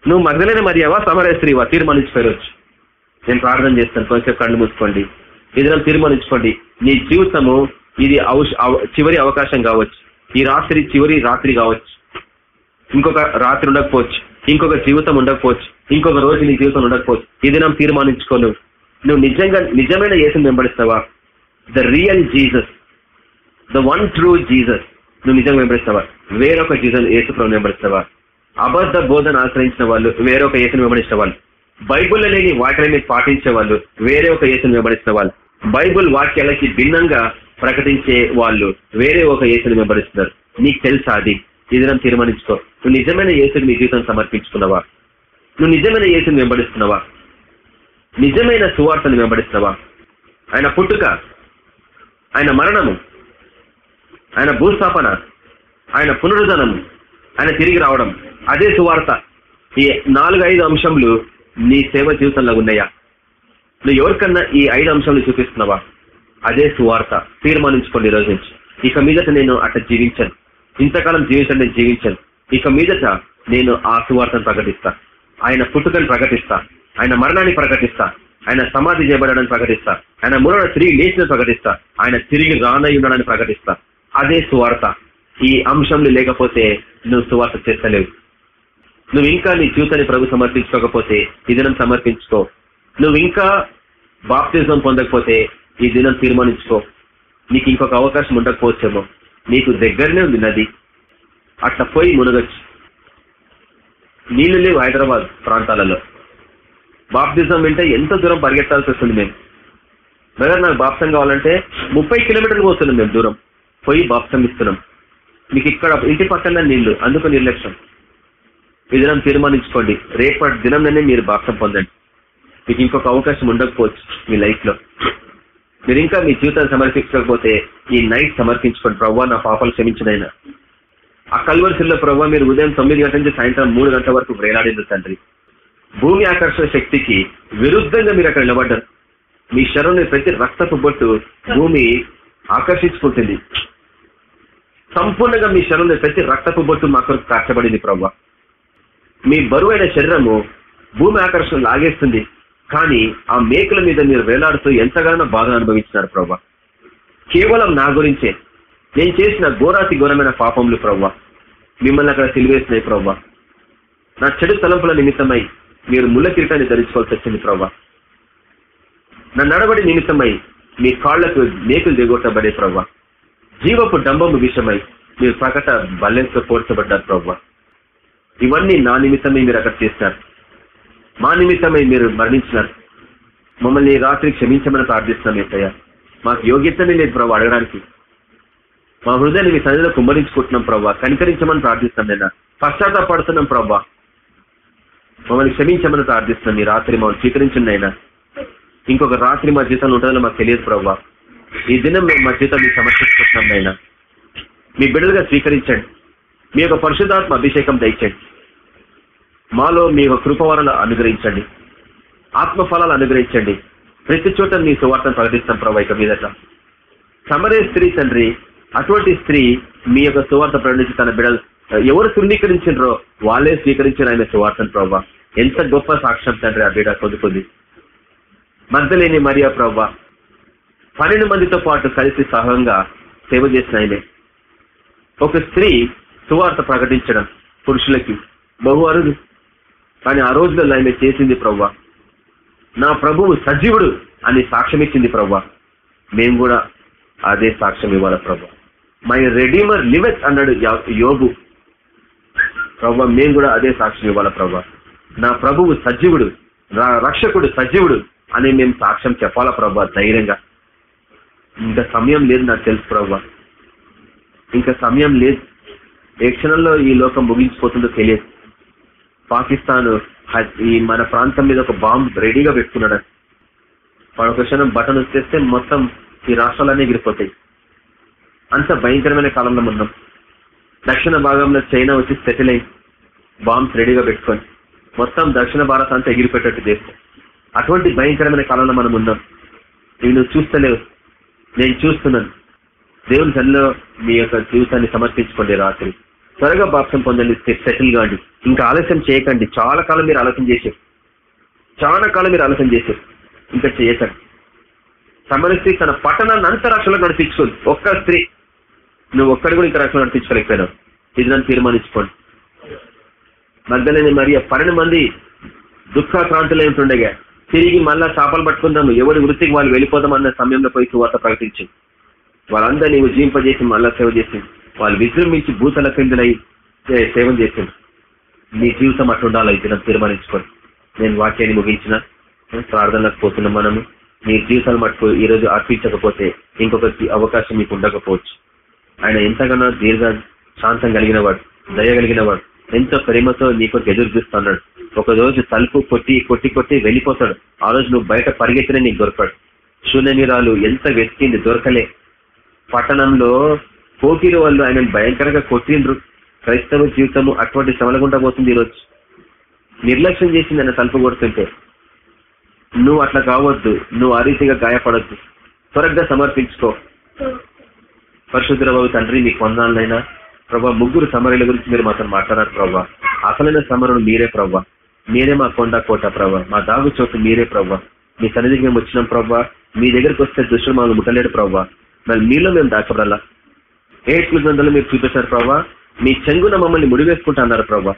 నువ్వు మగ్ధలేని మరియావా? సమరయ స్త్రీవా? తీర్మానించుకోవచ్చు నేను ప్రార్థన చేస్తాను. కొంచెం కళ్ళు మూసుకోండి. ఏదైనా తీర్మానించుకోండి. నీ జీవితము ఇది అవ- చివరి అవకాశం కావచ్చు. ఈ రాత్రి చివరి రాత్రి కావచ్చు. ఇంకొక రాత్రి ఉండకపోవచ్చు. ఇంకొక జీవితం ఉండకపోవచ్చు. ఇంకొక రోజు నీ జీవితం ఉండకపోవచ్చు. ఇది మనం తీర్మానించుకోను నువ్వు. నిజంగా నిజమైన ఏసుని వెంబడిస్తావా? The real Jesus the one true Jesus నువ్వు నిజంగా వెంబడిస్తావా? వేరొక జీసస్ ఏసు ప్రభు వెంబడిస్తావా? అబద్ధ బోధన ఆశ్రయించిన వాళ్ళు వేరొక యేసును వెంబడించిన వాళ్ళు. బైబుల్ లేని వాక్యాలని పాటించే వాళ్ళు వేరే ఒక యేసును వెంబడించిన వాళ్ళు. బైబుల్ వాక్యాలకి భిన్నంగా ప్రకటించే వాళ్ళు వేరే ఒక యేసుని వెంబడిస్తున్నారు. నీకు తెలుసా అది? ఇదనం తీర్మానించుకో. నువ్వు నిజమైన యేసుని నీ జీవితం సమర్పించుకున్నావా? నువ్వు నిజమైన యేసుని వెంబడిస్తున్నావా? నిజమైన సువార్తను వెంబడిస్తున్నావా? ఆయన పుట్టుక ఆయన మరణము ఆయన భూస్థాపన ఆయన పునరుద్ధరణం ఆయన తిరిగి రావడం. అదే సువార్త. ఈ నాలుగు ఐదు అంశములు నీ సేవ జీవితంలో ఉన్నాయా? నువ్వు ఎవరికన్నా ఈ ఐదు అంశాలు చూపిస్తున్నావా? అదే సువార్త. తీర్మానించుకోండి ఈ రోజు నుంచి ఇక మీదట నేను అట్లా జీవించాను. ఇంతకాలం జీవించండి నేను జీవించాను. ఇక మీదట నేను ఆ సువార్తను ప్రకటిస్తా. ఆయన పుట్టుకని ప్రకటిస్తా. ఆయన మరణాన్ని ప్రకటిస్తా. ఆయన సమాధి చేయబడడానికి ప్రకటిస్తా. ఆయన మూడవ తిరిగి లేచిన ప్రకటిస్తా. ఆయన తిరిగి రానై ఉండడానికి ప్రకటిస్తా. అదే సువార్త. ఈ అంశంలు లేకపోతే నువ్వు సువార్త చేస్తలేవు. నువ్వు ఇంకా నీ జీవితాన్ని ప్రభు సమర్పించుకోకపోతే ఈ దినం సమర్పించుకో. నువ్వు ఇంకా బాప్తిజం పొందకపోతే ఈ దినం తీర్మానించుకో. నీకు ఇంకొక అవకాశం ఉండకపోవచ్చేమో. నీకు దగ్గరనే ఉంది నది. అట్లా పోయి మునగచ్చు. నీళ్ళు లేవు హైదరాబాద్ ప్రాంతాలలో. బాప్తిజం వింటే ఎంత దూరం పరిగెత్తాల్సి వస్తుంది మేము. బ్రదర్ నాకు బాప్సం కావాలంటే ముప్పై కిలోమీటర్లు పోతున్నాం మేము దూరం. పోయి బాప్సం ఇస్తున్నాం. మీకు ఇక్కడ ఇంటి పక్కన నీళ్ళు అందుకు నిర్లక్ష్యం. ఈ దినం తీర్మానించుకోండి. రేపటి దినంలోనే మీరు బాప్సం పొందండి. మీకు ఇంకొక అవకాశం ఉండకపోవచ్చు మీ లైఫ్లో మీరు ఇంకా మీ జీవితాన్ని సమర్పించకపోతే ఈ నైట్ సమర్పించుకోండి ప్రవ్వా నా పాపాలు క్షమించినైనా. ఆ కల్వర్సిల్లో ప్రవ్వా మీరు ఉదయం తొమ్మిది గంటల నుంచి సాయంత్రం మూడు గంటల వరకు వేలాడింది తండ్రి. భూమి ఆకర్షణ శక్తికి విరుద్ధంగా మీరు అక్కడ నిలబడ్డారు. మీ శరీరంలో ప్రతి రక్తపు బొట్టు భూమి ఆకర్షించుకుంటుంది. సంపూర్ణంగా మీ శరీరంలో ప్రతి రక్తపు బొట్టు మా కొరకు కాచబడింది ప్రవ్వా మీ బరువైన శరీరము భూమి ఆకర్షణ లాగేస్తుంది. కానీ ఆ మేకల మీద మీరు వేలాడుతూ ఎంతగానో బాధ అనుభవించినారు ప్రభా. కేవలం నా గురించే. నేను చేసిన ఘోరాతి ఘోరమైన పాపములు ప్రవ్వా మిమ్మల్ని అక్కడ సిలివేసినాయి ప్రవ్వా నా చెడు తలంపుల నిమిత్తమై మీరు ముళ్ళ కిరీటాన్ని ధరించుకోవాల్సి వచ్చింది ప్రవ్వా నా నడబడి నిమిత్తమై మీ కాళ్ళకు మేకులు దిగొట్టబడే ప్రవ్వా జీవపు డంబము విషయమై మీరు ప్రకట బల్లెంతో పోల్చబడ్డారు ప్రభు. ఇవన్నీ నా నిమిత్తమై మీరు అక్కడ చేస్తారు మా నిమిత్తమై మీరు మరణించినారు. మమ్మల్ని రాత్రి క్షమించమని ప్రార్థిస్తున్నాం ఏసయ్య. మాకు యోగ్యతనే లేదు ప్రభు అడగడానికి. మా హృదయాన్ని మీ సన్నిధిలో కుమ్మరించుకుంటున్నాం ప్రభావ కనికరించమని ప్రార్థిస్తాం నేను. పశ్చాత్తాపడుతున్నాం ప్రభా. మమ్మల్ని క్షమించమని ప్రార్థిస్తున్నాం. ఈ రాత్రి మమ్మల్ని స్వీకరించండి అయినా ఇంకొక రాత్రి మా జీతంలో ఉంటుందో మాకు తెలియదు ప్రభా. ఈ దినం మేము మా జీవితం మీకు సమర్పించుకుంటున్నాం అయినా మీ బిడ్డలుగా స్వీకరించండి. మీ యొక్క పరిశుధాత్మ అభిషేకం దయచండి మాలో మీ యొక్క కృపవరలు అనుగ్రహించండి. ఆత్మ ఫలాలు అనుగ్రహించండి. ప్రతి చోట మీ సువార్తను ప్రకటిస్తాం ప్రభా ఇక మీదట. సమరే స్త్రీ తండ్రి అటువంటి స్త్రీ మీ యొక్క సువార్త ప్రకటించి తన బిడ్డలు ఎవరు తృణీకరించారో వాళ్ళే స్వీకరించారు ఆయన సువార్తను ప్రభా. ఎంత గొప్ప సాక్ష్యం తండ్రి ఆ బిడ్డ పొందుకుంది. మద్దలేని మరియా ప్రభా పన్నెండు మందితో పాటు కలిసి సహంగా సేవ చేసిన ఆయనే. ఒక స్త్రీ సువార్త ప్రకటించడం పురుషులకి బహు అరుదు. కానీ ఆ రోజులలో ఆయన చేసింది ప్రవ్వ. నా ప్రభువు సజీవుడు అని సాక్ష్యం ఇచ్చింది మేము కూడా అదే సాక్ష్యం ఇవ్వాలి ప్రభా మై రెడీమర్ లివెత్ అన్నాడు యోగు ప్రవ్వ మేము కూడా అదే సాక్ష్యం ఇవ్వాలి ప్రభా నా ప్రభువు సజీవుడు రా- రక్షకుడు సజీవుడు అని మేము సాక్ష్యం చెప్పాలా ప్రభా ధైర్యంగా. ఇంకా సమయం లేదు నాకు తెలుసు ప్రవ్వ. ఇంకా సమయం లేదు. ఏ క్షణంలో ఈ లోకం ముగించిపోతుందో తెలియదు. పాకిస్తాన్ ఈ మన ప్రాంతం మీద ఒక బాంబు రెడీగా పెట్టుకున్నాడు. వాడు ఒక క్షణం బటన్ వచ్చేస్తే మొత్తం ఈ రాష్ట్రాలన్నీ ఎగిరిపోతాయి అంత భయంకరమైన కాలంలో ఉన్నాం. దక్షిణ భాగంలో చైనా వచ్చి సెటిల్ అయి బాంబ్స్ రెడీగా పెట్టుకొని మొత్తం దక్షిణ భారత్ అంతా ఎగిరిపెట్టేట్టు దేశం అటువంటి భయంకరమైన కాలంలో మనం ఉన్నాం. ఇవి నువ్వు చూస్తలేవు నేను చూస్తున్నాను. దేవుని సన్నిలో మీ యొక్క జీవితాన్ని సమర్పించుకోండి రాత్రి. త్వరగా బాప్సం పొందండి సెటిల్ కాండి. ఇంకా ఆలస్యం చేయకండి. చాలా కాలం మీరు ఆలోచన చేశారు. చాలా కాలం మీరు ఆలస్యం చేశారు. ఇంకా చేయకండి. సమర స్త్రీ తన పట్టణాన్ని అంత రక్షణలో నడిపించుకుంది. ఒక్క స్త్రీ. నువ్వు ఒక్కడి కూడా ఇంకా రక్షణ నడిపించుకోలేకపోయినావు. ఇది నన్ను తీర్మానించుకోండి. మధ్యలోనే మరి పన్నెండు మంది దుఃఖాక్రాంతులు ఉంటుండగా తిరిగి మళ్ళా చేపలు పట్టుకుందాము. ఎవరి వృత్తికి వాళ్ళు వెళ్ళిపోదాం అన్న సమయంలో పోయి సువార్త ప్రకటించింది వాళ్ళందరినీ ఉజ్జింపజేసి మళ్ళా సేవ చేసింది వాళ్ళు విజృంభించి భూతల కిందలై సే- సేవ చేసింది నీ జీవితం అట్లా ఉండాలి ఇది తీర్మానించుకోండి. నేను వాక్యాన్ని ముగించిన. ప్రార్థనలకు పోతున్నాం మనము. మీ జీవితాలు మటుకు ఈ రోజు అర్పించకపోతే ఇంకొక అవకాశం మీకు ఉండకపోవచ్చు. ఆయన ఎంతగానో దీర్ఘ శాంతం కలిగిన వాడు దయ కలిగిన వాడు. ఎంతో ప్రేమతో నీకు ఎదురు చూస్తున్నాడు. ఒక రోజు తలుపు కొట్టి కొట్టి కొట్టి వెళ్ళిపోతాడు. ఆ రోజు నువ్వు బయట పరిగెత్తిన నీకు దొరకడు. శూన్యనిరాలు ఎంత వెతికింది దొరకలే. పట్టణంలో పోటీల వాళ్ళు ఆయన భయంకరంగా కొట్టిండ్రు. క్రైస్తవ జీవితము అటువంటి శ్రమలగుండా పోతుంది ఈరోజు. నిర్లక్ష్యం చేసింది ఆయన తలుపు కొడుతుంటే. నువ్వు అట్లా కావద్దు. నువ్వు ఆ రీతిగా గాయపడద్దు. త్వరగా సమర్పించుకో. పరిశుద్ధ బాబు తండ్రి నీకు వందాలైనా ప్రభా ముగ్గురు సమరల గురించి మీరు మాతో మాట్లాడారు ప్రభా. అసలైన సమరులు మీరే ప్రభా. మీరే మా కొండ కోట ప్రభా. మా దాగు చోటు మీరే ప్రభా. మీ సన్నిధికి మేము వచ్చినాం ప్రభా. మీ దగ్గరికి వస్తే దుష్టుడు మమ్మల్ని ముట్టలేడు ప్రభా. మరి మీలో మేము దాచబడాలా? ఏట్లు గ్రంథాలు మీరు చూపించారు ప్రభా? మీ చెంగున మమ్మల్ని ముడివేసుకుంటా అన్నారు ప్రభా.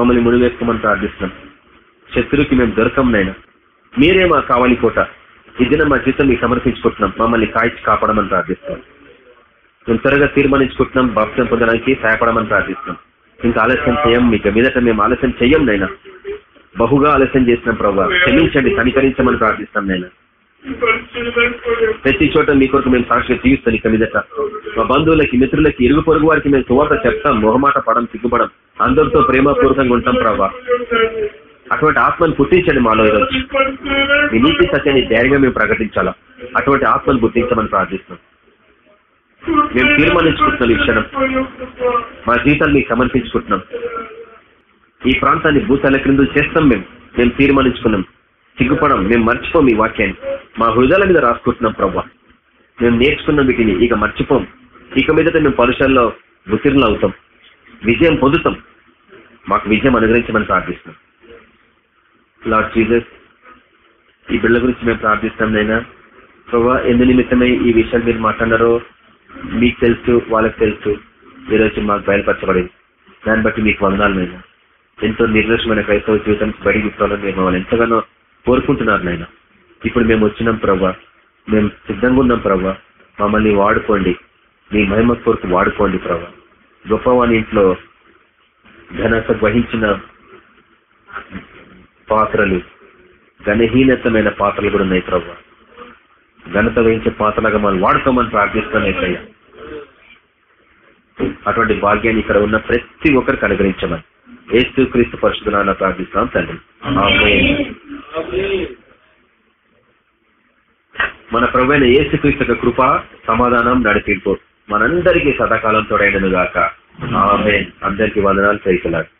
మమ్మల్ని ముడివేసుకోమని ప్రార్థిస్తున్నాం. శత్రుకి మేము దొరకం నైనా మీరే మా కావాలి కోట. ఇదిన మా జీతం మీకు సమర్పించుకుంటున్నాం. మమ్మల్ని కాల్చి కాపాడమని ప్రార్థిస్తున్నాం. మేము త్వరగా తీర్మానించుకుంటున్నాం భక్తం పొందడానికి సహాయపడమని ప్రార్థిస్తున్నాం. ఇంకా ఆలస్యం చేయం మీకు మీదట మేము ఆలస్యం చెయ్యం నైనా బహుగా ఆలస్యం చేసినాం ప్రభావ క్షమించండి కనికరించమని ప్రార్థిస్తాం నైనా ప్రతి చోట మీ కొరకు మేము సాక్షిగా జీవిస్తాం ఇక మీదట. మా బంధువులకి మిత్రులకి ఇరుగు పొరుగు వారికి మేము సువార్త చెప్తాం మొహమాట పడం సిగ్గుపడం. అందరితో ప్రేమపూర్వకంగా ఉంటాం ప్రభా. అటువంటి ఆత్మను పుట్టించండి మాలో ఈరోజు. మీ నీతి సత్యాన్ని ధైర్యంగా మేము ప్రకటించాలా. అటువంటి ఆత్మను గుర్తించమని ప్రార్థిస్తున్నాం. మేము తీర్మానించుకుంటున్నాం ఈ క్షణం. మా జీవితాన్ని మీకు సమర్పించుకుంటున్నాం. ఈ ప్రాంతాన్ని భూతాల క్రింద చేస్తాం మేము. మేము తీర్మానించుకున్నాం. సిగ్గుపడం మేము మర్చిపోం ఈ వాక్యాన్ని. మా హృదయాల మీద రాసుకుంటున్నాం ప్రభా. మేము నేర్చుకున్న వీటిని ఇక మర్చిపోం. ఇక మీదట మేము పరుషాల్లో ఉత్తీర్ణులు అవుతాం విజయం పొందుతాం. మాకు విజయం అనుగ్రహించమని ప్రార్థిస్తున్నాం. లార్డ్ జీజస్ ఈ బిళ్ళ గురించి మేము ప్రార్థిస్తాం నైనా ప్రభా ఎందు నిమిత్తమై ఈ విషయాలు మీరు మాట్లాడారో మీకు తెలుసు వాళ్ళకి తెలుసు. ఈరోజు మాకు బయలుపరచబడింది. దాన్ని బట్టి మీకు వందనాలు ఎంతో నిర్లక్ష్యమైన క్రైస్తవ జీవితం బయటికి తీసుకోవాలని మీరు మమ్మల్ని ఎంతగానో కోరుకుంటున్నారు నాయన. ఇప్పుడు మేము వచ్చినాం ప్రవ్వా. మేము సిద్ధంగా ఉన్నాం ప్రవ్వా. మమ్మల్ని వాడుకోండి. మీ మహిమ కొరకు వాడుకోండి ప్రభా గొప్పవాని ఇంట్లో ఘనత వహించిన పాత్రలు ఘనహీనతమైన పాత్రలు కూడా ఉన్నాయి ప్రభా ఘనత వహించే పాత్రలాగా మనం వాడుకోమని ప్రార్థిస్తాం అటువంటి భాగ్యాన్ని ఇక్కడ ఉన్న ప్రతి ఒక్కరికి అనుగ్రహించమని. ఏసు క్రీస్తు పరిశుధనాన్ని ప్రార్థిస్తాం తండ్రి. మన ప్రభుత్వ యేసు క్రీస్తు కృప సమాధానం నడిపింపు మనందరికీ సదాకాలం తోడైనను గాక. ఆమె అందరికీ వందనాలు చేస్తున్నారు